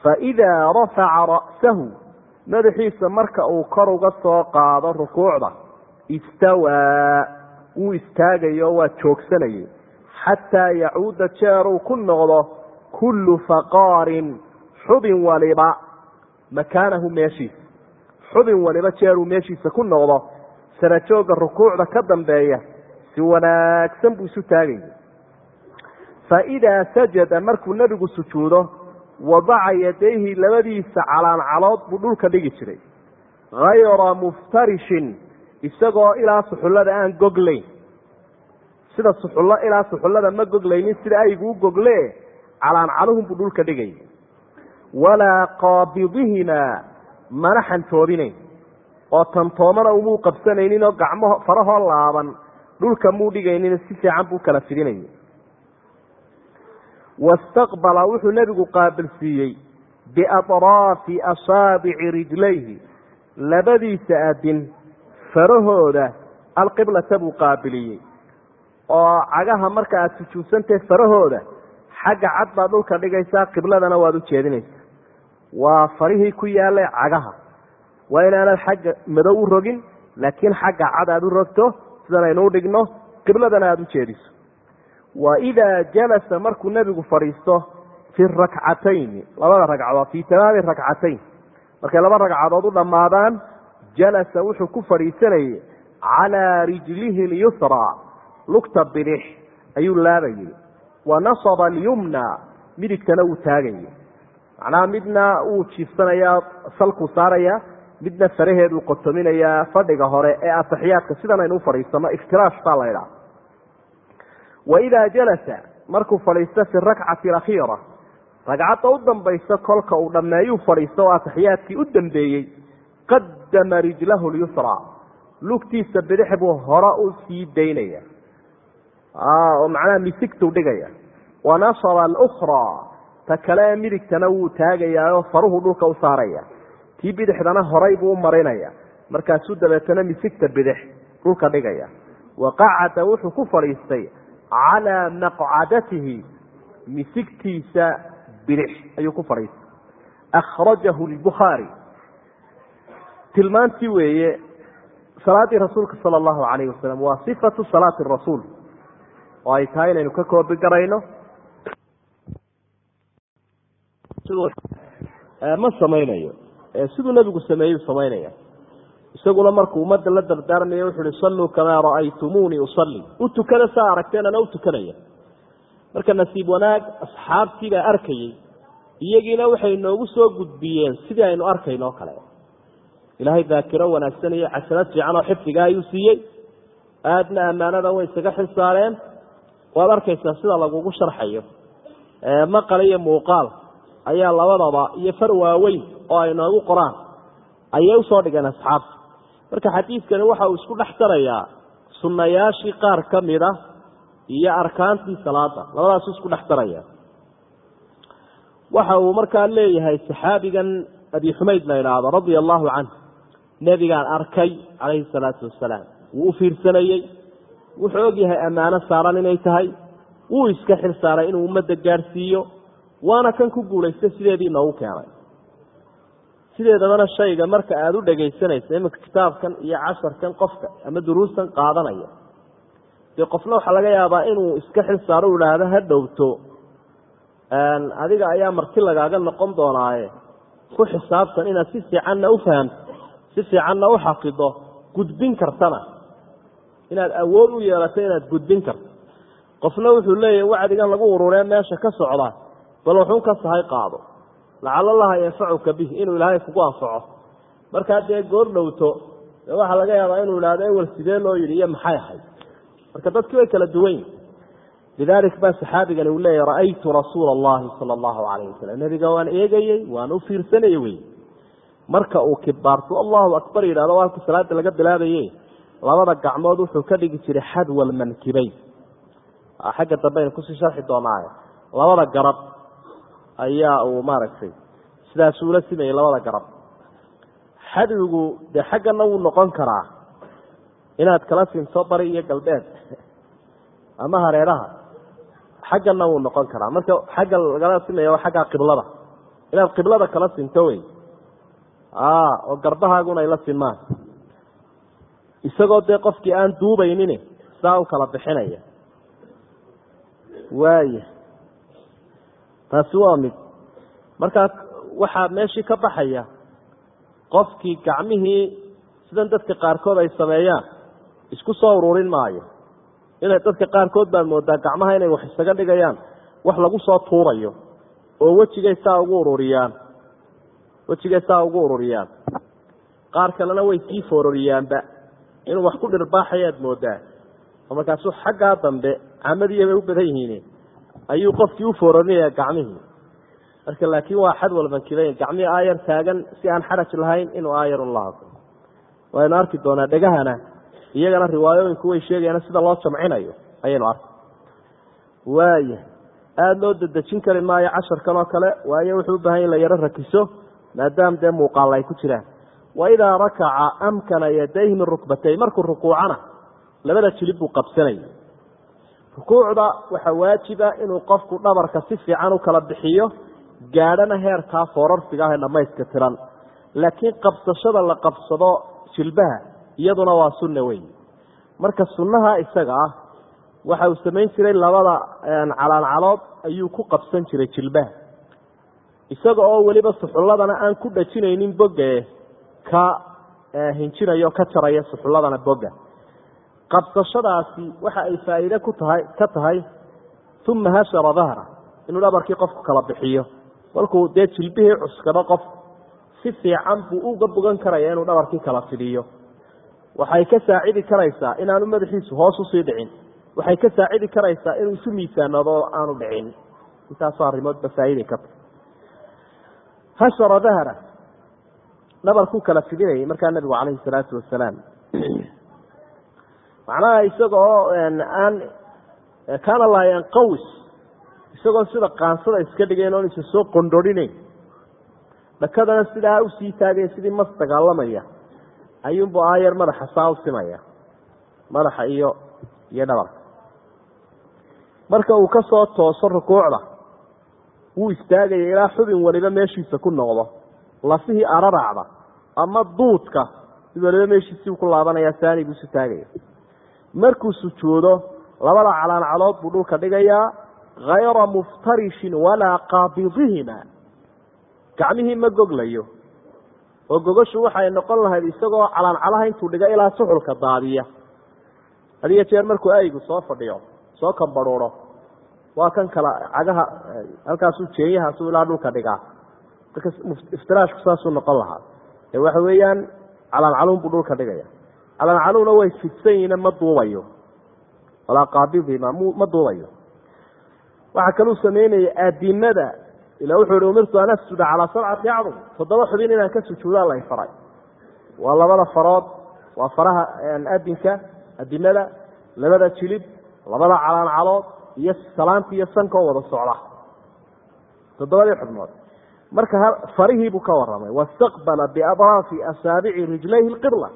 faidaa rafaca ra'sahu madaxiisa marka uu kor uga soo qaado rukuucda istawaa wuu istaagayo waa joogsanayey xataa yacuuda jeeruu ku noqdo kullu faqaarin xubin waliba makaanahu meeshiisa xubin waliba jeeruu meeshiisa ku noqdo. Sarajooga rukuucda ka dambeeya si wanaagsan buu isu taagaya faidaa sajada markuu nebigu sujuudo wadaca yadayhi labadiisa calaancalood buu dhulka dhigi jiray. Hayra muftarishin isagoo ilaa suxullada aan goglayn sida suxullo ilaa suxullada ma goglaynin sida aygu u gogle calaancaluhun buu dhulka dhigay walaa qaabidihimaa mana xantoobinayn oo tantoomana umuu qabsanaynin oo gacmo farahoo laaban dhulka muu dhigaynin si fiican buu kala fidinayay wastaqbala wuxuu nebigu qaabilsiiyey biatraafi asaabici rijlayhi labadiisa adin farahooda alqiblata buu qaabiliyey oo cagaha marka aada sujuudsantahe farahooda xagga cad baad dhulka dhigaysaa qibladana waad u jeedinaysaa waa farihii ku yaalay cagaha. Waa inaanad xagga madow u rogin laakiin xagga cad aada u rogto sidan aynu u dhigno qibladana aada u jeediso. Wa idaa jalasa markuu nebigu fadhiisto fi rakcatayni labada ragcadood fii tamaami rakcatayn. Markay laba ragcadood u dhammaadaan jalasa wuxuu ku fadhiisanayay calaa rijlihi lyusraa lugta bidix ayuu laabayay wa nasaba alyumna midigtana wuu taagayay macnaha midna wuu jiifsanayaa salkuu saarayaa midna faraheeduu qotominayaa fadhiga hore ee ataxiyaadka sidan aynu u iftiraash baa la ydhaha wa idaa jalasa markuu fadhiisto fi rakcati alakhiira ragcadda u dambaysa kolka uu dhammeeyuu fadhiisto oo ataxiyaadkii u dambeeyey qadama rijlahu lyusraa lugtiisa bidix buu hore u sii daynaya. Oo macnaha misigtuu dhigaya. Wa nasaba alukraa ta kale midigtana wuu taagayaa oo faruhu dhulka u saaraya. Tii bidixdana horay buu u marinaya markaasuu dabeetana misigta bidix dhulka dhigaya. Wa qacada wuxuu ku fadhiistay calaa maqcadatihi misigtiisa bidix ayuu ku fadhiistay. Akhrajahu lbukhaari tilmaantii weeye salaaddii rasuulka sala allahu calayhi wasalam waa sifatu salaati rasuul. Oo ay tahay inaynu ka koobi garayno ma samaynayo. Siduu nebigu sameeyey samaynaya isaguna markuu ummadda la dardaarmaya wuxu uhi salluu kamaa ra'aytumuunii usalli u tukada saa aragteen ana u tukanaya. Marka nasiib wanaag asxaabtii baa arkayey. Iyagiina waxay noogu soo gudbiyeen sidii aynu arkayno o kale. Ilaahay daakiro wanaagsan iyo cajalad fiican oo xifdiga ayuu siiyey. Aadna ammaanada way isaga xil saareen waad arkaysaa sida lagugu sharxayo. Maqal iyo muuqaal ayaa labadaba iyo far waaweyn oo ay noogu qoraan. Ayay u soo dhigeen asxaabta marka xadiidkani waxa uu isku dhex darayaa sunnayaashii qaar ka mid a iyo arkaantii salaada labadaasu isku dhex daraya. Waxa uu markaa leeyahay saxaabigan abi xumayd la idhaahdo radia allahu canh nebigaan arkay calayhi salaatu wasalaam wuu u fiirsanayey wuxuu og yahay ammaano saaran inay tahay. Wuu iska xil saaray inuu ummadda gaadhsiiyo waana kan ku guulaystay sideedii noogu keenay. Sideedabana shayga marka aada u dhegaysanaysa iminka kitaabkan iyo casharkan qofka ama duruustan qaadanaya. Dee qofna waxaa laga yaabaa inuu iska xil saaro u idhaahdo ha dhowto. Adiga ayaa marti lagaaga noqon doonaaye ku xisaabtan inaad si fiicanna u fahamto si fiicanna u xafido gudbin kartana. Inaad awood u yeelato inaad gudbin karto. Qofna wuxuu leeyahy wacdigan lagu ururee meesha ka socda bal wuxuun ka sahay qaado. Lacala allaha yanfacuka bih inuu ilaahay kugu anfaco. Markaa dee goor dhowto dee waxaa laga yaabaa inuu idhahdo ewel sidee loo yidhi? Iyo maxay ahayd? Marka dadkii way kala duwanyi lidalik baa saxaabigani uu leeyahy ra'aytu rasuula allahi sala allahu calayh wasalam nebiga waan eegayey waan u fiirsanayey wey. Marka uu kibaarto allahu akbar yidhahdo halkii salaada laga bilaabaye labada gacmood wuxuu ka dhigi jiray xadwa almankibayn xagga dambe aynu ku sii sharxi doonaaye labada garab ayaa uu maaragtay. Sidaasuu ula simayey labada garab. Xadwigu dee xaggana wuu noqon karaa inaad kala sinto bari iyo galbeed ama hareeraha. Xaggana wuu noqon karaa. Marka xagga lagala simaya waa xagga qiblada. Inaad qiblada kala sinto wey oo garbahaaguna ay la sinmaan. Isagoo dee qofkii aan duubaynin saa u kala bixinaya. Waaya taasi waa mid. Markaa waxaa meeshii ka baxaya qofkii gacmihii sidan dadka qaarkood ay sameeyaan isku soo ururin maayo. Inay dadka qaarkood baad moodaa gacmaha inay wax isaga dhigayaan wax lagu soo tuurayo oo wejigay saa ugu ururiyaan. Wejigay saa ugu ururiyaan. Qaar kalena way sii foororiyaanba inuu wax ku dhirbaaxayaad moodaa. Oo markaasuu xaggaa dambe camadiya bay u badan yihiin ayuu qofkii u foororinaya gacmihii. Marka laakiin waa xad walbankibayn gacmihii aayar taagan si aan xaraj lahayn inuu aayarun la waynu arki doonaa dhegahana iyagana riwaayooyinku way sheegayaan sida loo jamcinayo ayaynu arki. Waaya aada loo dedejin kari maayo casharkan oo kale waayo wuxuu u baahan in la yaro rakiso maadaama dee muuqaalla ay ku jiraan. Waidaa rakaca amkana yadayhi min rukbatay markuu rukuucana labada jilib buu qabsanaya rukuucda waxaa waajiba inuu qofku dhabarka si fiican u kala bixiyo gaadhana heerkaa foorarsiga ah ee dhamayska tiran. Laakiin qabsashada la qabsado jilbaha iyaduna waa sunna weyn. Marka sunnaha isaga ah waxa uu samayn jiray labada calaancalood ayuu ku qabsan jiray jilbaha. Isaga oo weliba suxulladana aan ku dhajinaynin bogae ka hinjinayo ka jaraya suxulladana boga qabsashadaasi waxa ay faa'iide ku tahay ka tahay uma hashara dahra inuu dhabarkii qofku kala bixiyo. Markuu dee jilbihii cuskado qof si fiican buu uga bogan karaya inuu dhabarkii kala fidhiyo waxay ka saacidi karaysaa inaanu madaxiisu hoos u sii dhicin. Waxay ka saacidi karaysaa inuu isu miisaanado oo aanu dhicin. Intaasoo arrimoodba faa'iday ka tahy hashara dahra dhabarkuu kala fidinayay markaa nabigu calayhi salaatu wasalaam macnaha isaga oo aan kaana laa yanqawis isagoo sida qaansada iska dhigayn oon isa soo qondorhinayn dhakadana sidaa u sii taagaya sidii mas dagaalamaya ayuunbu aayar madaxa saa u simaya madaxa iyo iyo dhabarka. Marka uu ka soo tooso rukuucda wuu istaagaya ilaa xubin waliba meeshiisa ku noqdo lafihii araracda ama duudka mid waliba meeshiisii ku laabanaya saanigu isu taagaya markuu sujuudo labada calaancalood buu dhulka dhigayaa hayra muftarishin walaa qaabidihima gacmihii ma goglayo oo gogoshu waxay noqon lahayd isagoo calaancalaha intuu dhiga ilaa suxulka daadiya. Hadiyo jeer markuu aygu soo fadhiyo soo kambaruuro waa kan kala cagaha halkaasuu jeenyahaasuu ilaa dhulka dhigaa. Marka iftiraashku saasuu noqon lahaa. Ee waxa weeyaan calaancaluun buu dhulka dhigaya calaancaluuna way fidsan yihiin ma duubayo. Walaa qaabidima ma duubayo. Waxaa kaluu sameynaya aadimada ila wuxuu ihi umirtu an asjuda calaa sabcati acdum toddoba xubin inaan ka sujuudaan la faray. Waa labada farood waa faraha adinka adimada labada jilib labada calaancalood iyo salaanta iyo sanka oo wada socda. Toddobadii xubnood. Marka farihiibuu ka waramay wastaqbala biadraafi asaabici rijlayhi lqibla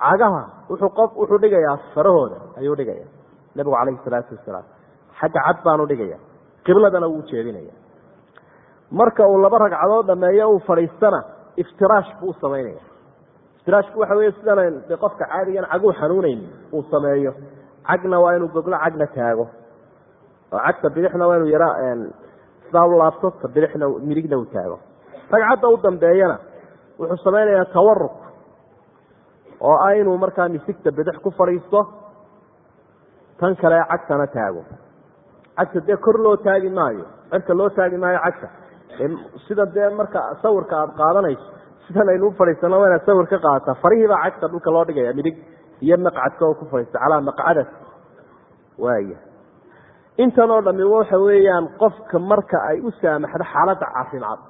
cagaha wuxuu dhigayaa farahooda ayuu dhigaya nabigu calayhi salaatu wasalaam xagga cad baanu dhigaya qibladana wuu jeedinaya marka uu laba ragcadood dhameeyo uu fadhiistana iftiraash buu samaynaya iftiraashku waxa wey sidan de qofka caadigan caguu xanuuneyn uu sameeyo. Cagna waa inuu goglo cagna taago. Oo cagta bidixna waa inuu yara sidaa u laabto ta bidixna midigna uu taago. Ragcadda u dambeeyana wuxuu samaynayaa tawaruk oo ah inuu markaa misigta bidix ku fadhiisto tan kale cagtana taago. Cagta dee kor loo taagi maayo cirka loo taagi maayo cagta. Sida dee marka sawirka aada qaadanayso sidan aynu u fadhiisano waa inaad sawir ka qaadataa farihiibaa cagta dhulka loo dhigaya midig iyo maqcadka oo ku fadhiista calaa maqcadas waaya intan oo dhami waxa weeyaan qofka marka ay u saamaxdo xaaladda caafimaad.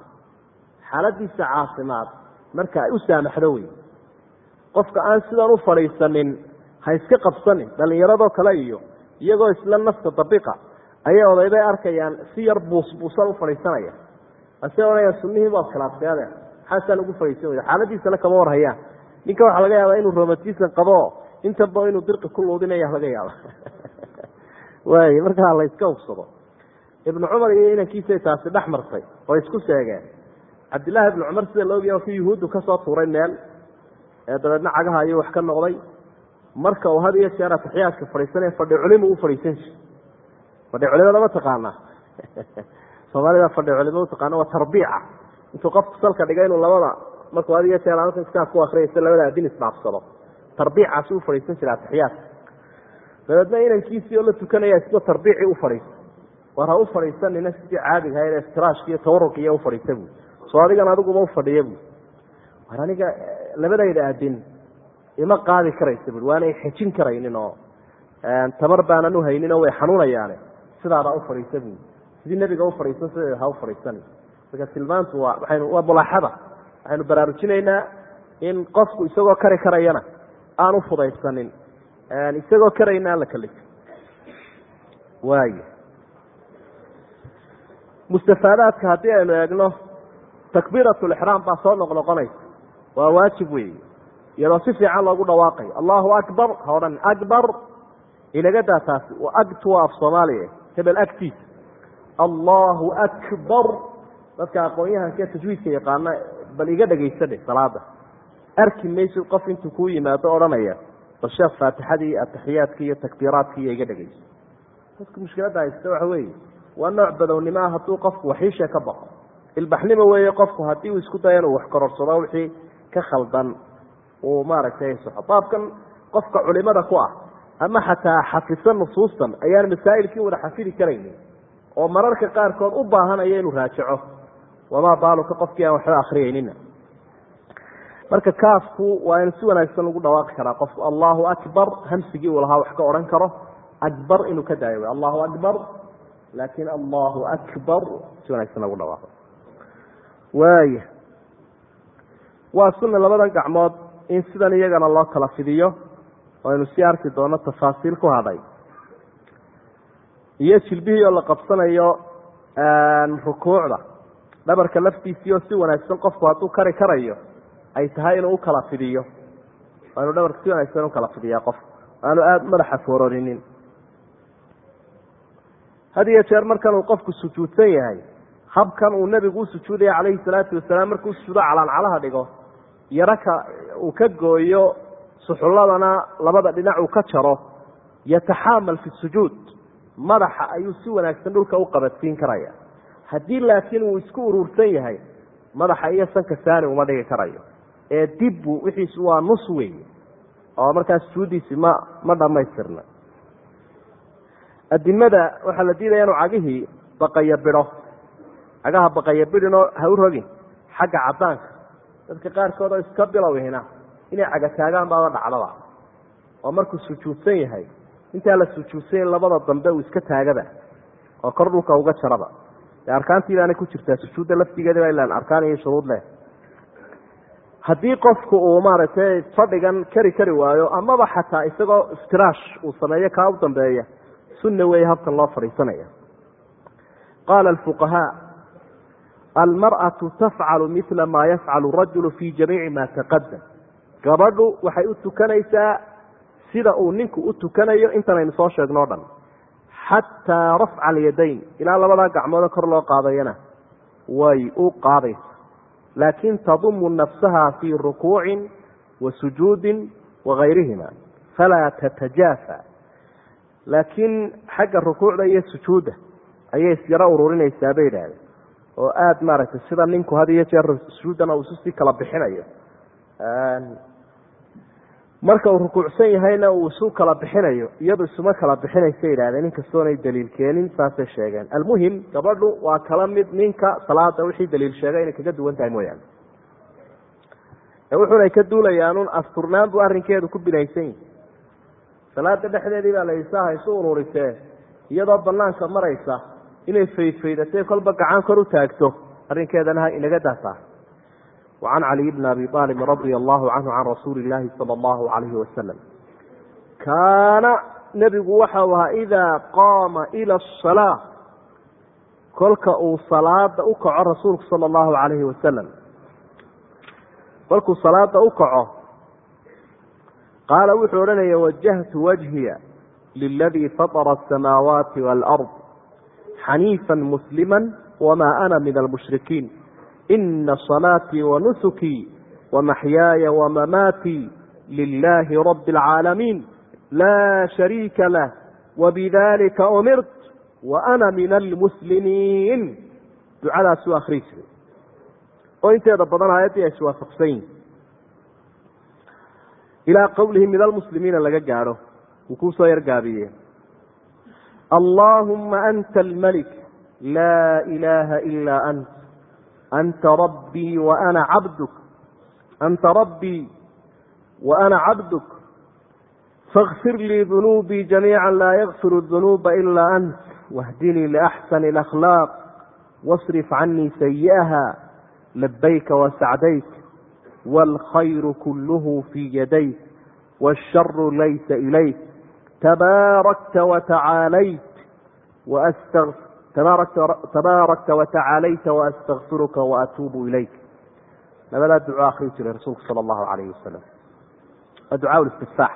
Xaaladiisa caafimaad marka ay u saamaxdo wey qofka aan sidan u fadhiisanin ha iska qabsanin dhalinyaradoo kale iyo iyagoo isla nafta dabiqa ayay odaybay arkayaan si yar buus buusan u fadhiisanaya. Ase odhanaya sunihii baad khilaaftay ade maxaasaan ugu fadhiisan weyda xaaladiisana kama warhayaan. Ninka waxaa laga yaabaa inuu romatism qabo intaba inuu dirqi ku luudinaya laga yaaba waay markaa la hubsado ibnu cumar iyo inankiisay taasi dhex martay oo isku sheegeen. Cabdillaahi ibnu cumar sida laogyay kii yuhuuddu ka soo tuuray meel ee dabeedna cagaha ayuu wax ka noqday. Marka uu had iyo jeer ataxiyaadka fadhiisanaya fadhi culimu u fadhiisan jir fadhi culimada ma taqaanaa. Soomaalida fadhi culimo utaqaana waa tarbiica. Intuu qofku salka dhiga inuu labada markuu had iyo jeer halkan kitaab ku labada adin isdhaafsado tarbiicaasi u fadhiisan jira ataxiyaadka dabeedna inankiisii oo la tukanaya isna tarbiicii u fadhiista war ha u fadhiisanina sidii caadiga ahayd iftiraashka iyo tawarurka iyo ufadhiista bui soo adigan adiguba ufadhiya bui war aniga labadayda adin ima qaadi karaysa bui waanay xejin karaynin oo tamar baanan uhaynin oo way xanuunayaane. Sidaada u fadhiisa bui sidii nebiga u fadhiisan sideeda ha u fadhiisani marka tilmaantu waa waaynu waa mulaaxada waxaynu baraarujinaynaa in qofku isagoo kari karayana aan u fudaysanin. Isagoo karayna aan la kalifin waaya mustafaadaadka haddii aynu eegno takbiirat lixraam baa soo noqnoqonaysa waa waajib weeye. Iyadoo si fiican loogu dhawaaqayo allahu akbar ha odhan akbar. Inaga daa taasi agtu waa af soomaaliya hebel agtiisa. Allahu akbar. Dadka aqoon-yahanka tajwiidka yaqaana bal iga dhegaysadhe salaada. Arki maysid qof intuu kuu yimaado odhanaya bal sheekh faatixadii ataxiyaadkii iyo takbiiraadkii iyo iga dhegayso dadka mushkiladda haysta waxa weeye waa nooc badownimo ah hadduu qofku waxiishe ka baqo. Ilbaxnimo weeye qofku haddii uu isku dayo inuu wax kororsado wixii ka khaldan uu maaragtay soxo qofka culimada ku ah ama xataa xafisan nusuustan ayaan masaa'ilkii wada xafidi karaynin oo mararka qaarkood u baahanaya inuu raajaco wamaa baaluka qofkii aan waxba akriyeynina marka kaafku waa in si wanaagsan lagu dhawaaqi karaa qofku. Allahu akbar hamsigii uu lahaa wax ka odhan karo. Akbar inuu ka daayo wey allahu akbar laakin allahu akbar si wanaagsan lagu dhawaaqo. Waaya waa sunna labadan gacmood in sidan iyagana loo kala fidiyo oo aynu sii arki doono tafaasiil ku hadhay iyo jilbihii oo la qabsanayo rukuucda. Dhabarka laftiisii oo si wanaagsan qofku hadduu kari karayo ay tahay inuu u kala fidiyo. Waa inuu dhabarka si wanaagsan u kala fidiyaa qof. Aanu aada madaxa foororinin had iyo jeer markan uu qofku sujuudsan yahay habkan uu nebigu u sujuudaya calayhi salaatu wasalaam markuu sujuudo calancalaha dhigo yaraka uu ka gooyo suxulladana labada dhinac uu ka jaro yataxaamal fi sujuud. Madaxa ayuu si wanaagsan dhulka u qabadsiin karaya. Haddii laakiin uu isku urursan yahay madaxa iyo sanka saani uma dhigi karayo. Ee dibbu wixiisu waa nus weeye oo markaa sujuuddiisi ma ma dhammaystirna. Adimada waxaa la diidaya inuu cagihii baqaya bidho. Cagaha baqaya bidhinoo ha u rogin. Xagga cadaanka dadka qaarkood oo iska bilowhina inay caga taagaan baaba dhacdaba oo markuu sujuudsan yahay. Intaa la sujuudsan labada dambe uu iska taagaba oo kor dhulka uga jaraba. Dee arkaantii baanay ku jirtaa sujuudda laftigeeda baa ilaan arkaan iyo shuruud leh. Haddii qofku uu maaragtay fadhigan kari kari waayo amaba xataa isagoo iftiraash uu sameeyo kaa u dambeeya sunna weeye habkan loo fadhiisanaya. Qaala alfuqahaa almar'atu tafcalu mila maa yafcalu rajulu fi jamiici ma taqadam gabadhu waxay u tukanaysaa sida uu ninku u tukanayo intanaynu soo sheegno o dhan. Xataa rafca alyadayn ilaa labadaa gacmoodo kor loo qaadayana way u qaadaysa laakin tadumu nafsaha fii rukuucin wa sujuudin wagayrihima falaa tatajaafa. Laakiin xagga rukuucda iyo sujuudda ayay isyaro ururinaysaa bay idhaahdeen oo aada maaragtay sida ninku had iyo jeer sujuuddana uu isusii kala bixinayo. Marka uu rukuucsan yahayna uu isu kala bixinayo iyadu isuma kala bixinaysa yidhahdeen inkastoonay daliil keenin saasay sheegeen. Almuhim gabadhu waa kala mid ninka salaada wixii daliil sheegay inay kaga duwan tahay mooyaane. Wuxunay ka duulayaanun asturnaan buu arrinkeedu ku binaysan yihi salaada dhexdeedii baa laysaha isu ururisee iyadoo banaanka maraysa inay faydfaydatay kolba gacan kor u taagto arrinkeedana ha inaga daataa wacan caliy bni abi aalib radia allahu canhu can rasuuli illaahi sala allahu calayhi wasalam kaana nebigu waxa uu ahaa idaa qaama ila asalaa kolka uu salaada u kaco rasuulku sala allahu calayhi wasalam kolkuu salaada u kaco qaala wuxuu odhanaya wajahtu wajhiya liladii fatara asamaawaati waalard xaniifa muslima wma ana min almushrikiin ina salaatii wanusukii wamaxyaaya wamamaatii lilahi rabi اlcaalamiin laa shariika lah wbidalika umirt waana min almuslimiin ducadaasuu akrii jiray oo inteeda badan aayaddii ay iswaafaqsan yihiin ilaa qowlihi min almuslimiina laga gaadho wuu ku soo yargaabiye allaahuma anta almalik laa ilaaha ilaa ant anta rabbii waana cabduk anta rabbii waana cabduk faاغfir lii dunuubii jamiica laa yakfir dunuuba ila ant wahdinii liaxsani اlakhlaaq wasrif canii sayi'aha labayka wasacdayk wاlkhayru kulluhu fii yadayk wاsharu laysa ilayk tabaarakta watacaalayta waastagfiruka waatuubu ilayk labadaa duco akrii jiray rasuulku sala allahu calayhi wasalam waa ducaa listiftaax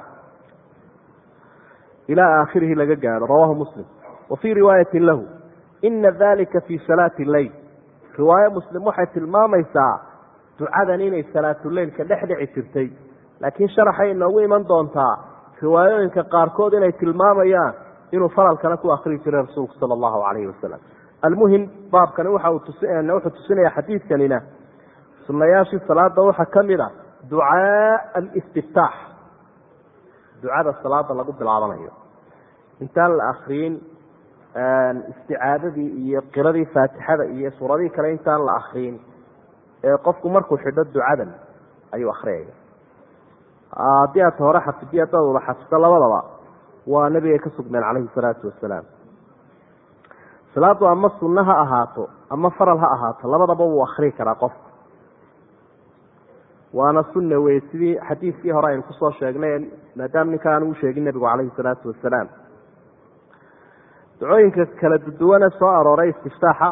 ilaa aakhirihi laga gaadho rawahu muslim wa fii riwaayati lahu ina dalika fii salaati leyl riwaayo muslim waxay tilmaamaysaa ducadan inay salaatuleylka dhex dhici jirtay laakiin sharaxay inoogu iman doontaa riwaayooyinka qaarkood inay tilmaamayaan inuu faralkana ku akrii jiray rasuulku sala allahu calayhi wasalam almuhim baabkani wuxuu tusinaya xadiidkanina. Sunayaashii salaada waxaa ka mid a ducaa alistiftaax. Ducada salaada lagu bilaabanayo. Intaan la akriyin isticaadadii iyo qiradii faatixada iyo suuradihii kale intaan la akriyin ee qofku markuu xidho ducadan ayuu akriyaya haddii aad hore xafidi haddaad wada xafido labadaba waa nabigay ka sugneen calayhi salaatu wasalaam salaadu ama sunno ha ahaato ama faral ha ahaato labadaba wuu akrii karaa qofku waana sunna wey sidii xadiidkii hore aynu ku soo sheegnay maadaama ninka aan uu sheegin nebigu calayhi salaatu wasalaam ducooyinka kala duduwane soo arooray istiftaaxa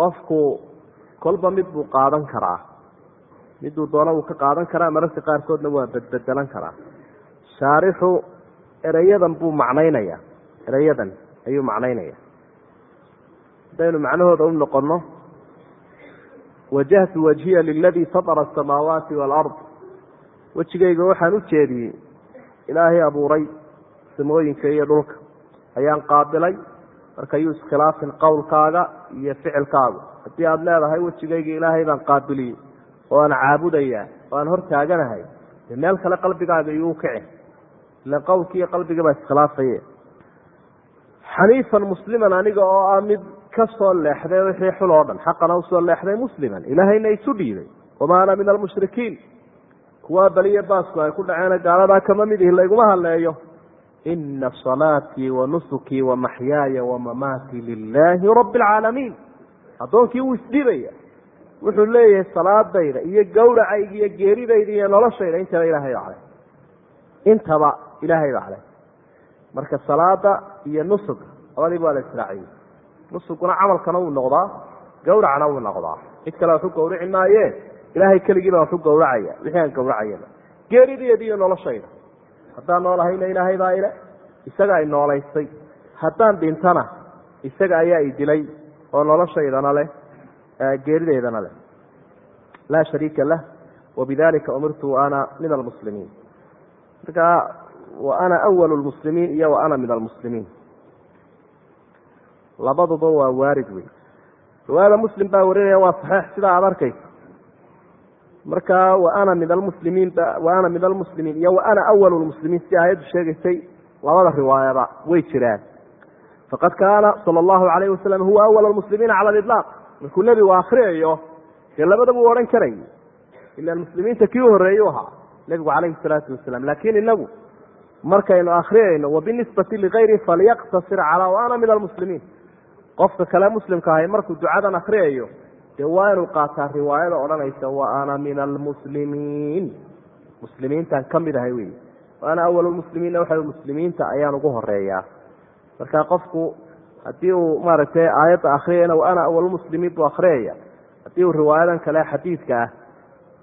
qofku kolba mid buu qaadan karaa miduu doono wuu ka qaadan karaa mararka qaarkoodna waa bedbedelan karaa. Shaarixu ereyadan buu macnaynaya ereyadan ayuu macnaynaya haddaynu macnahooda u noqono wajahtu wajhiya liladii fatara asamaawaati waalard wejigayga waxaan u jeediyey ilaahay abuuray samooyinka iyo dhulka. Ayaan qaabilay marka yuu iskhilaafin qowlkaaga iyo ficilkaagu. Haddii aada leedahay wejigayga ilaahay baan qaabiliyey oo aan caabudayaa oo aan hor taaganahay dee meel kale qalbigaaga iyuu kici. Ilan qowlki iyo qalbiga baa iskhilaafaye. Xaniifan musliman aniga oo ah mid ka soo leexday wixii xul oo dhan xaqana u soo leexday musliman ilaahayna isu dhiibay. Wamaa ana min almushrikiin. Kuwaa beliya baasku ay ku dhaceena gaaladaa kama mid ihi layguma hadleeyo. Ina salaatii wa nusukii wa maxyaaya wa mamaatii lilaahi rabbi alcaalamiin addoonkii wuu isdhibaya wuxuu leeyahay salaadayda iyo gawracayda iyo geeridayda iyo noloshayda intaba ilaahay baa caleh. Intaba ilaahay baa caleh. Marka salaada iyo nusug labadiiba waa la israaciyey nusuguna camalkana wuu noqdaa gawracna wuu noqdaa. Cid kale waxu gawrici maaye ilaahay keligiiba waxu gawracaya wixii aan gawracayaba geerideeda iyo noloshayda. Haddaan noolahayna ilaahay baa ile isaga ay noolaysay. Haddaan dhintana isaga ayaa i dilay oo noloshaydana leh geerideedana leh. Laa shariika lah wabidalika umirtu ana min almuslimiin marka wa ana awal lmuslimiin iyo wa ana min almuslimiin labaduba waa waarid wey riwaayada muslim baa warinaya waa saxiix sidaa aad arkaysa marka wa ana min almuslimiin wa ana min almuslimiin iyo wa ana awal lmuslimiin si aayaddu sheegaysay labada riwaayaba way jiraan. Faqad kaana sala allahu alayhi wasalam huwa awal almuslimiina cala aliطlaaq markuu nebigu akriyayo dee labadaba u odhan karayy ila muslimiinta kii u horreeyuu ahaa nebigu calayhi salaatu wasalaam. Laakiin inagu markaynu akriyayno wabinisbati ligayri falyaqtasir calaa ana min almuslimiin. Qofka kale muslimka ahay markuu ducadan akriyayo dee waa inuu qaataa riwaayada odhanaysa wa ana min almuslimiin. Muslimiintaan ka mid ahay wey wa ana awalmuslimiinna waxa muslimiinta ayaan ugu horeeyaa marka qofku haddii uu maaragtay aayadda akriyayna wa ana awalmuslimiin buu akriyaya haddii uu riwaayadan kale xadiidka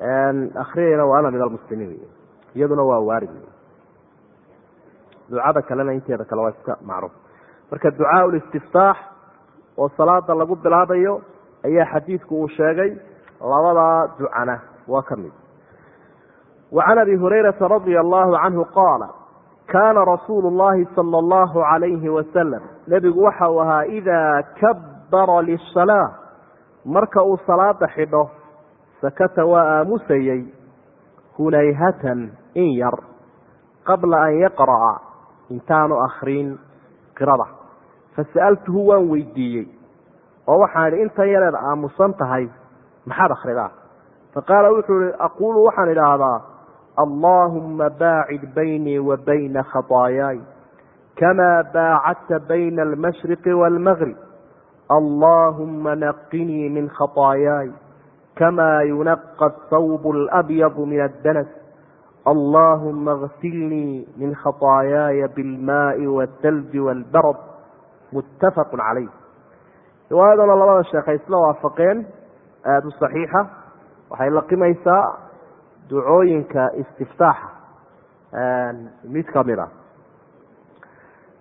ah akriyayna wa ana min almuslimiin. Iyaduna waa waarid ducada kalena inteeda kale waa iska macruuf marka ducaa listiftaax oo salaada lagu bilaabayo ayaa xadiidku uu sheegay labadaa ducana waa ka mid. Wa can abi hurayrata radia allahu canhu qaala kaana rasuulu llahi sala allahu calayhi wasalam nebigu waxa uu ahaa idaa kabbara lisalaa marka uu salaada xidho sakata waa aamusayey hunayhatan in yar qabla an yaqra'a intaanu akrin qirada fasa'altuhu waan weydiiyey oo waxaan idhi intan yareed aamusan tahay maxaad akhridaa? Faqaala wuxuu ihi aquulu waxaan idhaahdaa allaahumma baacid baynii wa bayna khataayaay kamaa baacadta bayna almashriqi waalmagrib allaahumma naqinii min khataayaay kamaa yunaqa athawbu alabyadu min addanas allaahuma اغsilnii min khataayaaya biاlmaai wاthalji wاlbarad muttafaqu calayh riwaayadana labada sheekhay isla waafaqeen aada u saxiixa waxay laqimaysaa ducooyinka istiftaaxa mid ka mid a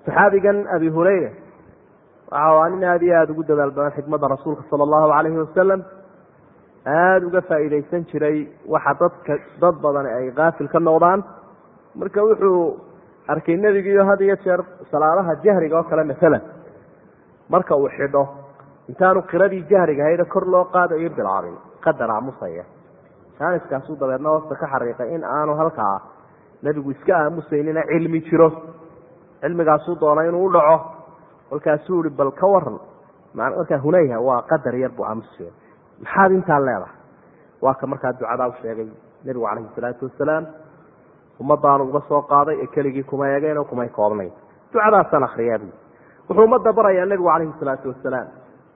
saxaabigan abi hureyre waxa nin aada iyo aada ugu dadaal badan xikmadda rasuulka sala allahu calayhi wasalam aada uga faa'iidaysan jiray waxa dadka dad badan ay kaafil ka noqdaan. Marka wuxuu arkay nebigiiyo had iyo jeer salaadaha jahriga oo kale masalan marka uu xidho intaanu qiradii jahriga hayda kor loo qaadayo bilaabin qadar aamusaya jaaniskaasuu dabeedna hoosta ka xariiqay in aanu halkaa nebigu iska aamusaynina cilmi jiro. Cilmigaasuu doonay inuu u dhaco. Kolkaasuu ihi bal ka waran markaa hunayha waa qadar yar buu aamusaya maxaad intaa leedahay? Waa ka markaa ducadaa u sheegay nebigu calayhi salaatu wasalaam ummadaanu uga soo qaaday ee keligii kuma eegeen oo kumay koobnayn. Ducadaasaan akriyaa bui wuxuu ummadda barayaa nebigu calayhi salaatu wasalaam.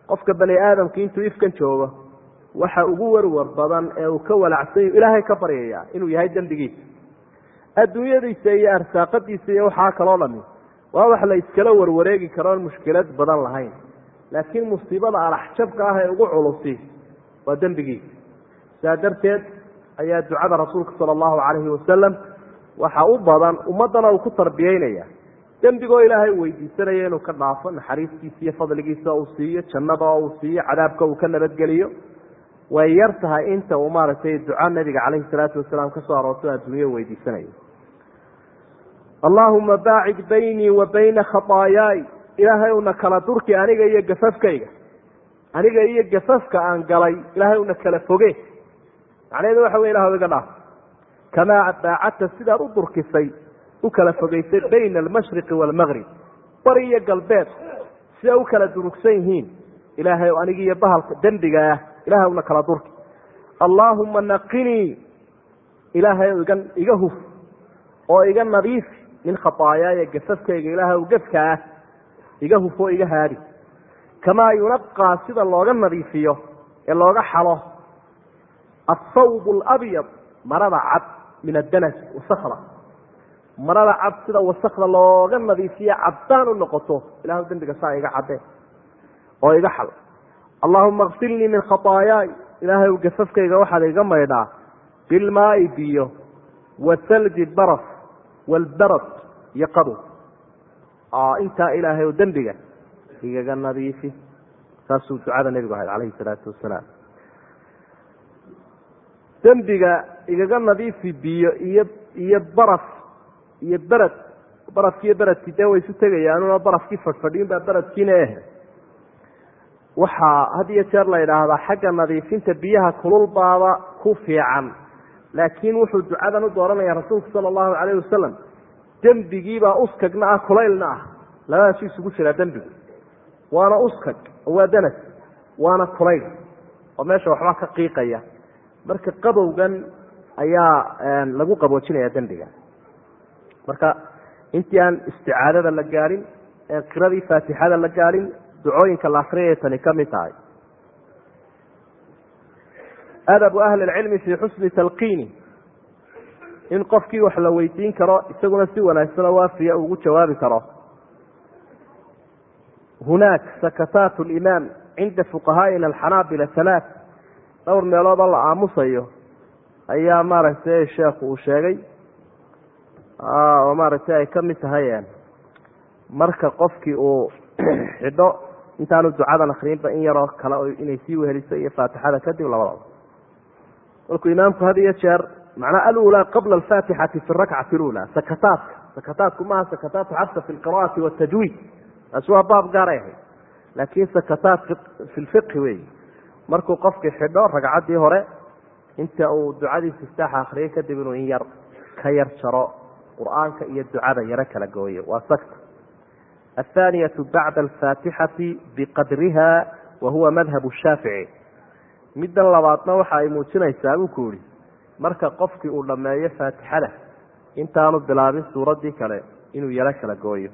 Qofka bani aadamka intuu ifkan joogo waxa ugu warwar badan ee uu ka walacsanyo ilaahay ka baryaya inuu yahay dembigiisa. Adduunyadiisa iyo arsaaqadiisa iyo waxaa kaloo dhami waa wax la iskala warwareegi karo on mushkilad badan lahayn. Laakiin musiibada alaxjabka ah ee ugu culusi waa dembigiisa. Saa darteed ayaa ducada rasuulka sala allahu calayhi wasalam waxa u badan ummaddana uu ku tarbiyeynaya dembigoo ilaahay weydiisanaya inuu ka dhaafo naxariistiisa iyo fadligiisa uu siiyo jannada oo uu siiyo cadaabka uu ka nabadgeliyo way yar tahay inta uu maaragtay duca nabiga calayhi salaatu wasalaam ka soo aroorto adduunya weydiisanayo. Allaahuma baacid baynii wa bayna khataayaay. Ilaahay una kala durki aniga iyo gafafkayga. Aniga iyo gafafka aan galay ilaahay una kala foge. Macnaheedu waxa wey ilah iga dhaaf. Kamaa baacadta sidaad u durkisay u kala fogeysay bayna almashriqi waalmaqrib bari iyo galbeed siday u kala durugsan yihiin. Ilaahay anigi iyo bahalka dembiga ah ilahay una kala durki. Allaahuma naqinii ilaahay iga iga huf. Oo iga nadiifi min khataayaaya gafafkayga gefka ah iga huf oo iga haadi. Kamaa yunaqaa sida looga nadiifiyo ee looga xalo. Athawb alabyad marada cad min addanas wasakda marada cad sida wasakda looga nadiifiye caddaan u noqoto ilahu dembiga saa iga cadde. Oo iga xal allahuma ksilnii min khataayaay. Ilaahay gafafkayga waxaad iga maydhaa. Bilmaai biyo wathalji baraf walbarad iyo qadu intaa ilaahay oo dembiga igaga nadiifi. Saasuu ducada nebigu ahayd calayhi salaatu wasalaam dembiga igaga nadiifi biyo iyo iyo baraf iyo berad barafki iyo beradkii dee way isu tegayaanuna barafkii fadhfadhiin baa beradkiina eh waxaa had iyo jeer la idhaahdaa xagga nadiifinta biyaha kulul baaba ku fiican. Laakiin wuxuu ducadan u dooranaya rasuulku sala allahu calayh wasalam dembigiibaa uskagna ah kulaylna ah. Labadaasu isugu jiraa dembigu. Waana uskag oo waa danas waana kulayl oo meesha waxbaa ka qiiqaya. Marka qabowgan ayaa lagu qaboojinaya dembiga. Marka intii aan isticaadada la gaadhin qiradii faatixada la gaadhin ducooyinka la akriyaya tani ka mid tahay. Adabu ahli lcilmi fii xusni talqiini. In qofkii wax la weydiin karo isaguna si wanaagsanoo waafiya ugu jawaabi karo. Hunaak sakataat limaam cinda fuqahaaina alxanaabila halaa dhowr meeloodoo la aamusayo ayaa maaragtay sheekhu uu sheegay. Oo maaragtay ay ka mid tahay marka qofkii uu xidho intaanu ducadan akrinba in yaroo kale inay sii weheliso iyo faatixada kadib labadaba markuu imaamku had iyo jeer macnaa alulaa qabla alfaatixati fi rakcati lula sakataadka sakataadku maaha sakataatu xabsa fi lqira'ati watajwiid taasi waa baab gaaray ahayd. Laakiin sakataat fi lfiqhi wey markuu qofkii xidho ragcaddii hore inta uu ducadiisa istaaxa akriyay kadib inuu in yar ka yar jaro qur'aanka iyo ducada yaro kala gooyo waa sakta athaaniyatu bacda alfaatixati biqadriha wa huwa madhabu shaafici middan labaadna waxa ay marka qofkii uu dhammeeyo faatixada intaanu bilaabin suuraddii kale inuu yaro kala gooyo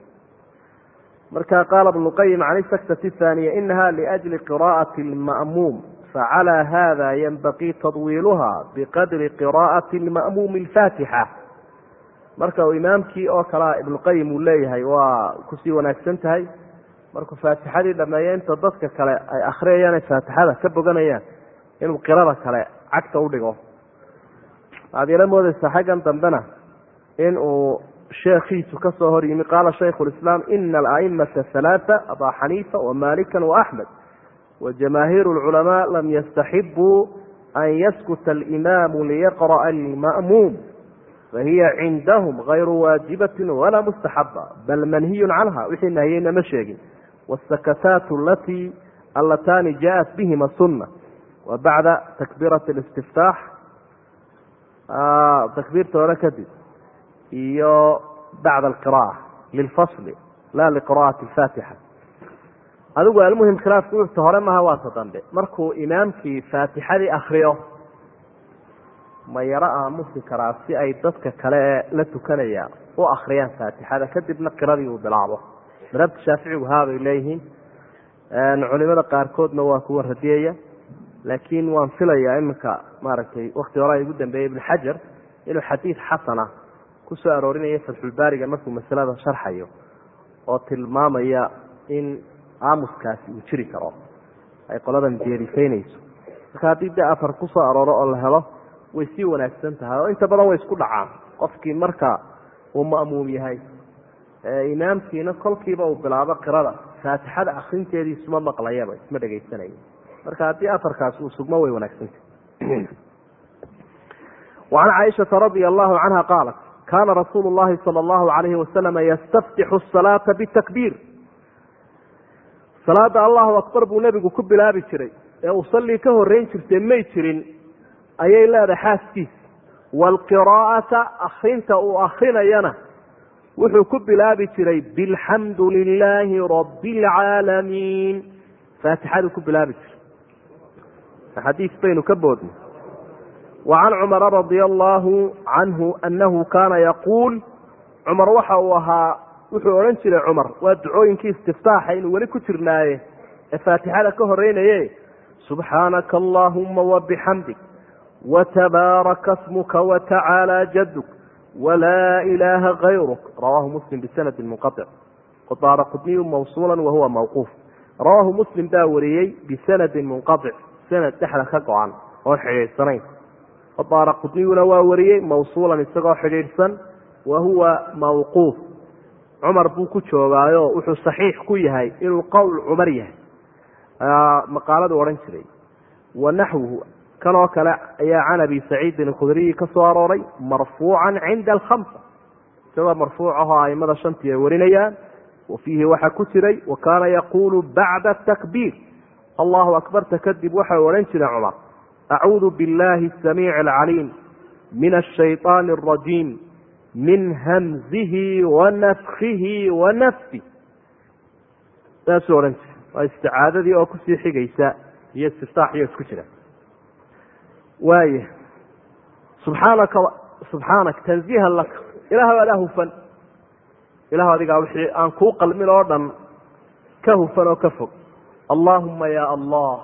marka qaala bnu qayim can isaktati ahaaniya inaha liajli qiraa'ati lma'muum facalى hada yanbaqii tadwiiluha biqadri qiraa'ati lma'muumi alfaatixa marka imaamkii oo kalea ibnuqayim uu leeyahay waa ku sii wanaagsan tahay. Markuu faatixadii dhameeyo inta dadka kale ay akhriyayaan ay faatixada ka boganayaan inuu qirada kale cagta udhigo waxaad ila moodeysaa xaggan dambena in uu sheekhiisu ka soo hor yimi qaala shaykhu lislaam ina alaimata halaaa abaa xaniifa wamalikan waaxmed wajamaahiir lculamaa lam yastaxibuu an yaskuta alimaamu liyaqra'a alma'muum fahiya cindahum gayru waajibatin walaa mustaxaba bal manhiyun canha wixii nahiyeyna ma sheegin wsakataat alatii allataani jaءat bihima sunna wa bacda takbiirati اlistiftaax takbiirta hore kadib iyo bacda alqira'a lilfasli la liqira'ati alfaatixa adigu almuhim khilaafku wta hore maha waa ta dambe markuu imaamkii faatixadii akriyo ma yaro aamusi karaa si ay dadka kale ee la tukanaya u akriyaan faatixada kadibna qiradii uu bilaabo. Madhabta shaaficigu haabay leeyihiin culimada qaarkoodna waa kuwa radiyaya laakiin waan filayaa iminka maaragtay wakti hore igu dambeeyey ibn xajar inuu xadiid xasana ku soo aroorinayo fatxulbaariga markuu masalada sharxayo oo tilmaamaya in aamuskaasi uu jiri karo. Ay qoladan jeerisaynayso marka haddii dee afar ku soo arooro oo la helo way sii wanaagsan tahay oo inta badan way isku dhacaan. Qofkii marka uu ma'muum yahay imaamkiina kolkiiba uu bilaabo qirada faatixada akrinteedii isma maqlayaba isma dhegaysanaya marka haddii afarkaas uu sugmo way wanaagsantah wacan caaishata radia allahu canha qaalat kaana rasuulu llahi sala allahu alayhi wasalama yastaftixu asalaata bitakbiir. Salaada allahu akbar buu nebigu ku bilaabi jiray. Ee usallii ka horeyn jirtay may jirin ayay leedahay xaaskiisa waalqiraa'ata akrinta uu akrinayana wuxuu ku bilaabi jiray bilxamdu lilaahi rabi alcaalamiin faatixaduu ku bilaabi jiray. Xadiis baynu ka boodnay. Wa can cumara radia allaahu canhu annahu kaana yaquul. Cumar waxa uu ahaa wuxuu odhan jiray cumar waa ducooyinkii istiftaaxa inuu weli ku jirnaaye ee faatixada ka horeynaye subxaanaka allaahuma wabixamdik watabaaraka smuka watacaala jaduk walaa ilaaha kayruk rawaahu muslim bisanadi munqaic wadaara qudniyu mawsuula wahuwa mawquuf rawaahu muslim baa wariyey bisanadin munqaic sanad dhexda ka go-an oon xidhiidhsanayn wadaara qudniyuna waa wariyey mawsuulan isagoo xidhiidhsan wa huwa mawquuf cumar buu ku joogaayo wuxuu saxiix ku yahay inuu qowl cumar yahay maqaaladu odhan naxwuhu kanoo kale ayaa can abi saciidin alkhudriyi ka soo arooray marfuucan cinda alkhamsa. Isagoo marfuuc ahoo aimada shantii ay warinayaan wa fiihi waxaa ku jiray wa kaana yaquulu bacda takbiir allahu akbarta kadib waxau odhan jiray cumar acuudu biاllahi asamiici alcaliim min ashayطaani alrajiim min hamzihi wa nafkihi wa nafsi saasuu odhan jiray. Waa isticaadadii oo ku sii xigaysa iyo istiftaaxiyo isku jira waaya subxaanaka subxaanak tanziihan laka ilaahw adaa hufan ilahu adigaa wixii aan kuu qalmin oo dhan ka hufan oo ka fog. Allaahuma ya allah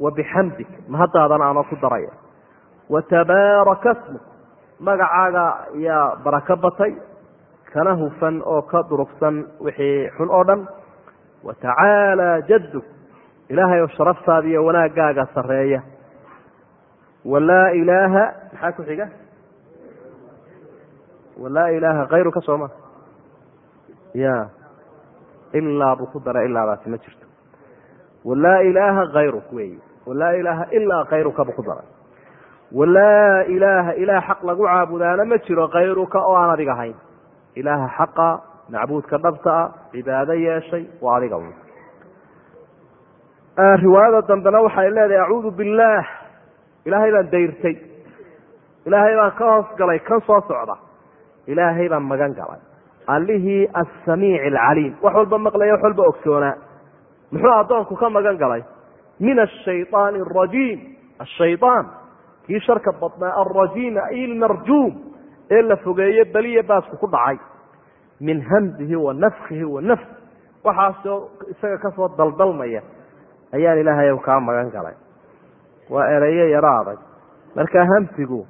wabixamdik mahaddaadana aanoo ku daraya. Watabaaraka smuk magacaaga yaa barako batay kana hufan oo ka durugsan wixii xun oo dhan. Watacaala jadduk ilaahay oo sharaftaada iyo wanaagaaga sarreeya walaa ilaaha maxaa ku xiga? Walaa ilaaha kayruka sooma ya. Ilaa buu ku dara ilaadaasi ma jirto. Walaa ilaaha kayruk wey. Walaa ilaaha ilaa kayruka buu ku daray. Walaa ilaaha ilaah xaq lagu caabudaana ma jiro kayruka oo aan adiga ahayn. Ilaaha xaqa macbuudka dhabta ah cibaado yeeshay waa adiga riwaayada dambena waxay leedahay acuudu billaah ilaahay baan dayrtay. Ilaahay baan ka hoos galay kan soo socda. Ilaahay baan magan galay. Allihii assamiici alcaliim. Wax walba maqlaya wax walba ogsoonaa muxuu addoonku ka magan galay? Min ashayطaani arajiim ashayطaan kii sharka badnaa alrajiim ay ilmarjuum. Ee la fogeeye beliya baasku ku dhacay. Min hamzihi wa nafkihi wa nafs waxaasoo isaga ka soo daldalmaya. Ayaan ilaahay kaa magan galay waa ereyo yaro adag marka hamsigu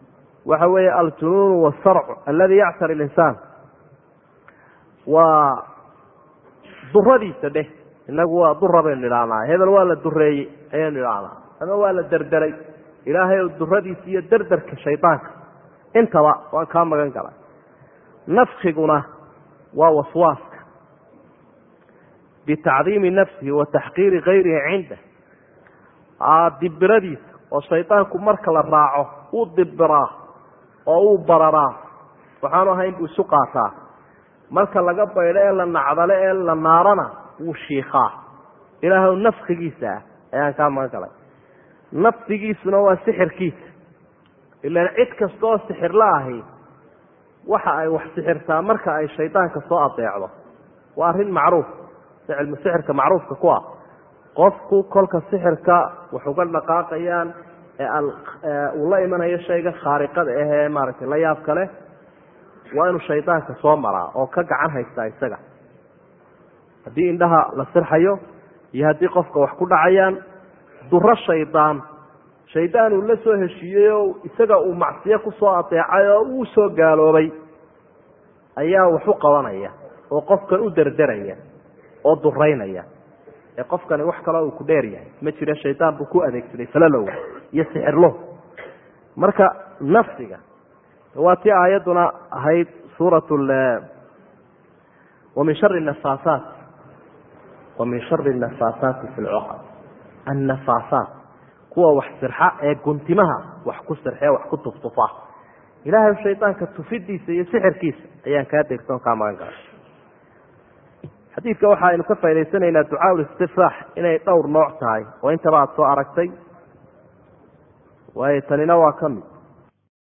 waxa weeye aljunuunu wasarcu aladi yacsar ilinsaan waa duradiisa dheh inagu waa dura baynu idhahnaa hebel waa la dureeyey ayaynu idhahnaa ama waa la derderay ilaahay ou duradiisa iyo derderka shaydaanka intaba waan kaa magan galay. Nafkiguna waa waswaaska. Bitacdiimi nafsihi wa taxqiiri kayrihi cindah dibiradiisa oo shaydaanku marka la raaco uu dibiraa oo uu bararaa. Waxaanu ahayn buu isu qaataa. Marka laga baydho ee la nacdale ee la naarana wuu shiikaa ilaahw nafkigiisa ah ayaan kaa magan galay. Nafsigiisuna waa sixirkiisa. Ilaan cid kasta oo sixirla ahi waxa ay wax sixirtaa marka ay shaydaanka soo adeecdo. Waa arrin macruuf cilmu sixirka macruufka ku ah qofku kolka sixirka wax uga dhaqaaqayaan uu la imanayo shayga khaariqada ahee maaragtay la yaab kale waa inuu shaydaanka soo maraa oo ka gacan haystaa isaga. Haddii indhaha la sirxayo iyo haddii qofka wax ku dhacayaan duro shaydaan. Shaydaan uu la soo heshiiyey oo isaga uu macsiyo ku soo adeecay oo uu soo gaaloobay ayaa wax u qabanaya oo qofkan u derderaya oo duraynaya ee qofkani wax kaloo uu ku dheer yahay. Ma jira shaydaan buu ku adeegsaday falalow iyo sixirlo marka nafsiga waa tii aayadduna ahayd suurat wamin shari nafaasaat wamin shari nafaasaati fi lcuqad annafaasaat kuwa wax sirxa ee guntimaha wax ku sirxee wax ku tuftufa. Ilaahay shaydaanka tufidiisa iyo sixirkiisa ayaan kaa deegtoon kaa magan galay xadiidka waxa aynu ka faa'idaysanaynaa ducaa ulistiftaax inay dhowr nooc tahay oo intaba aada soo aragtay. Waayo tanina waa ka mid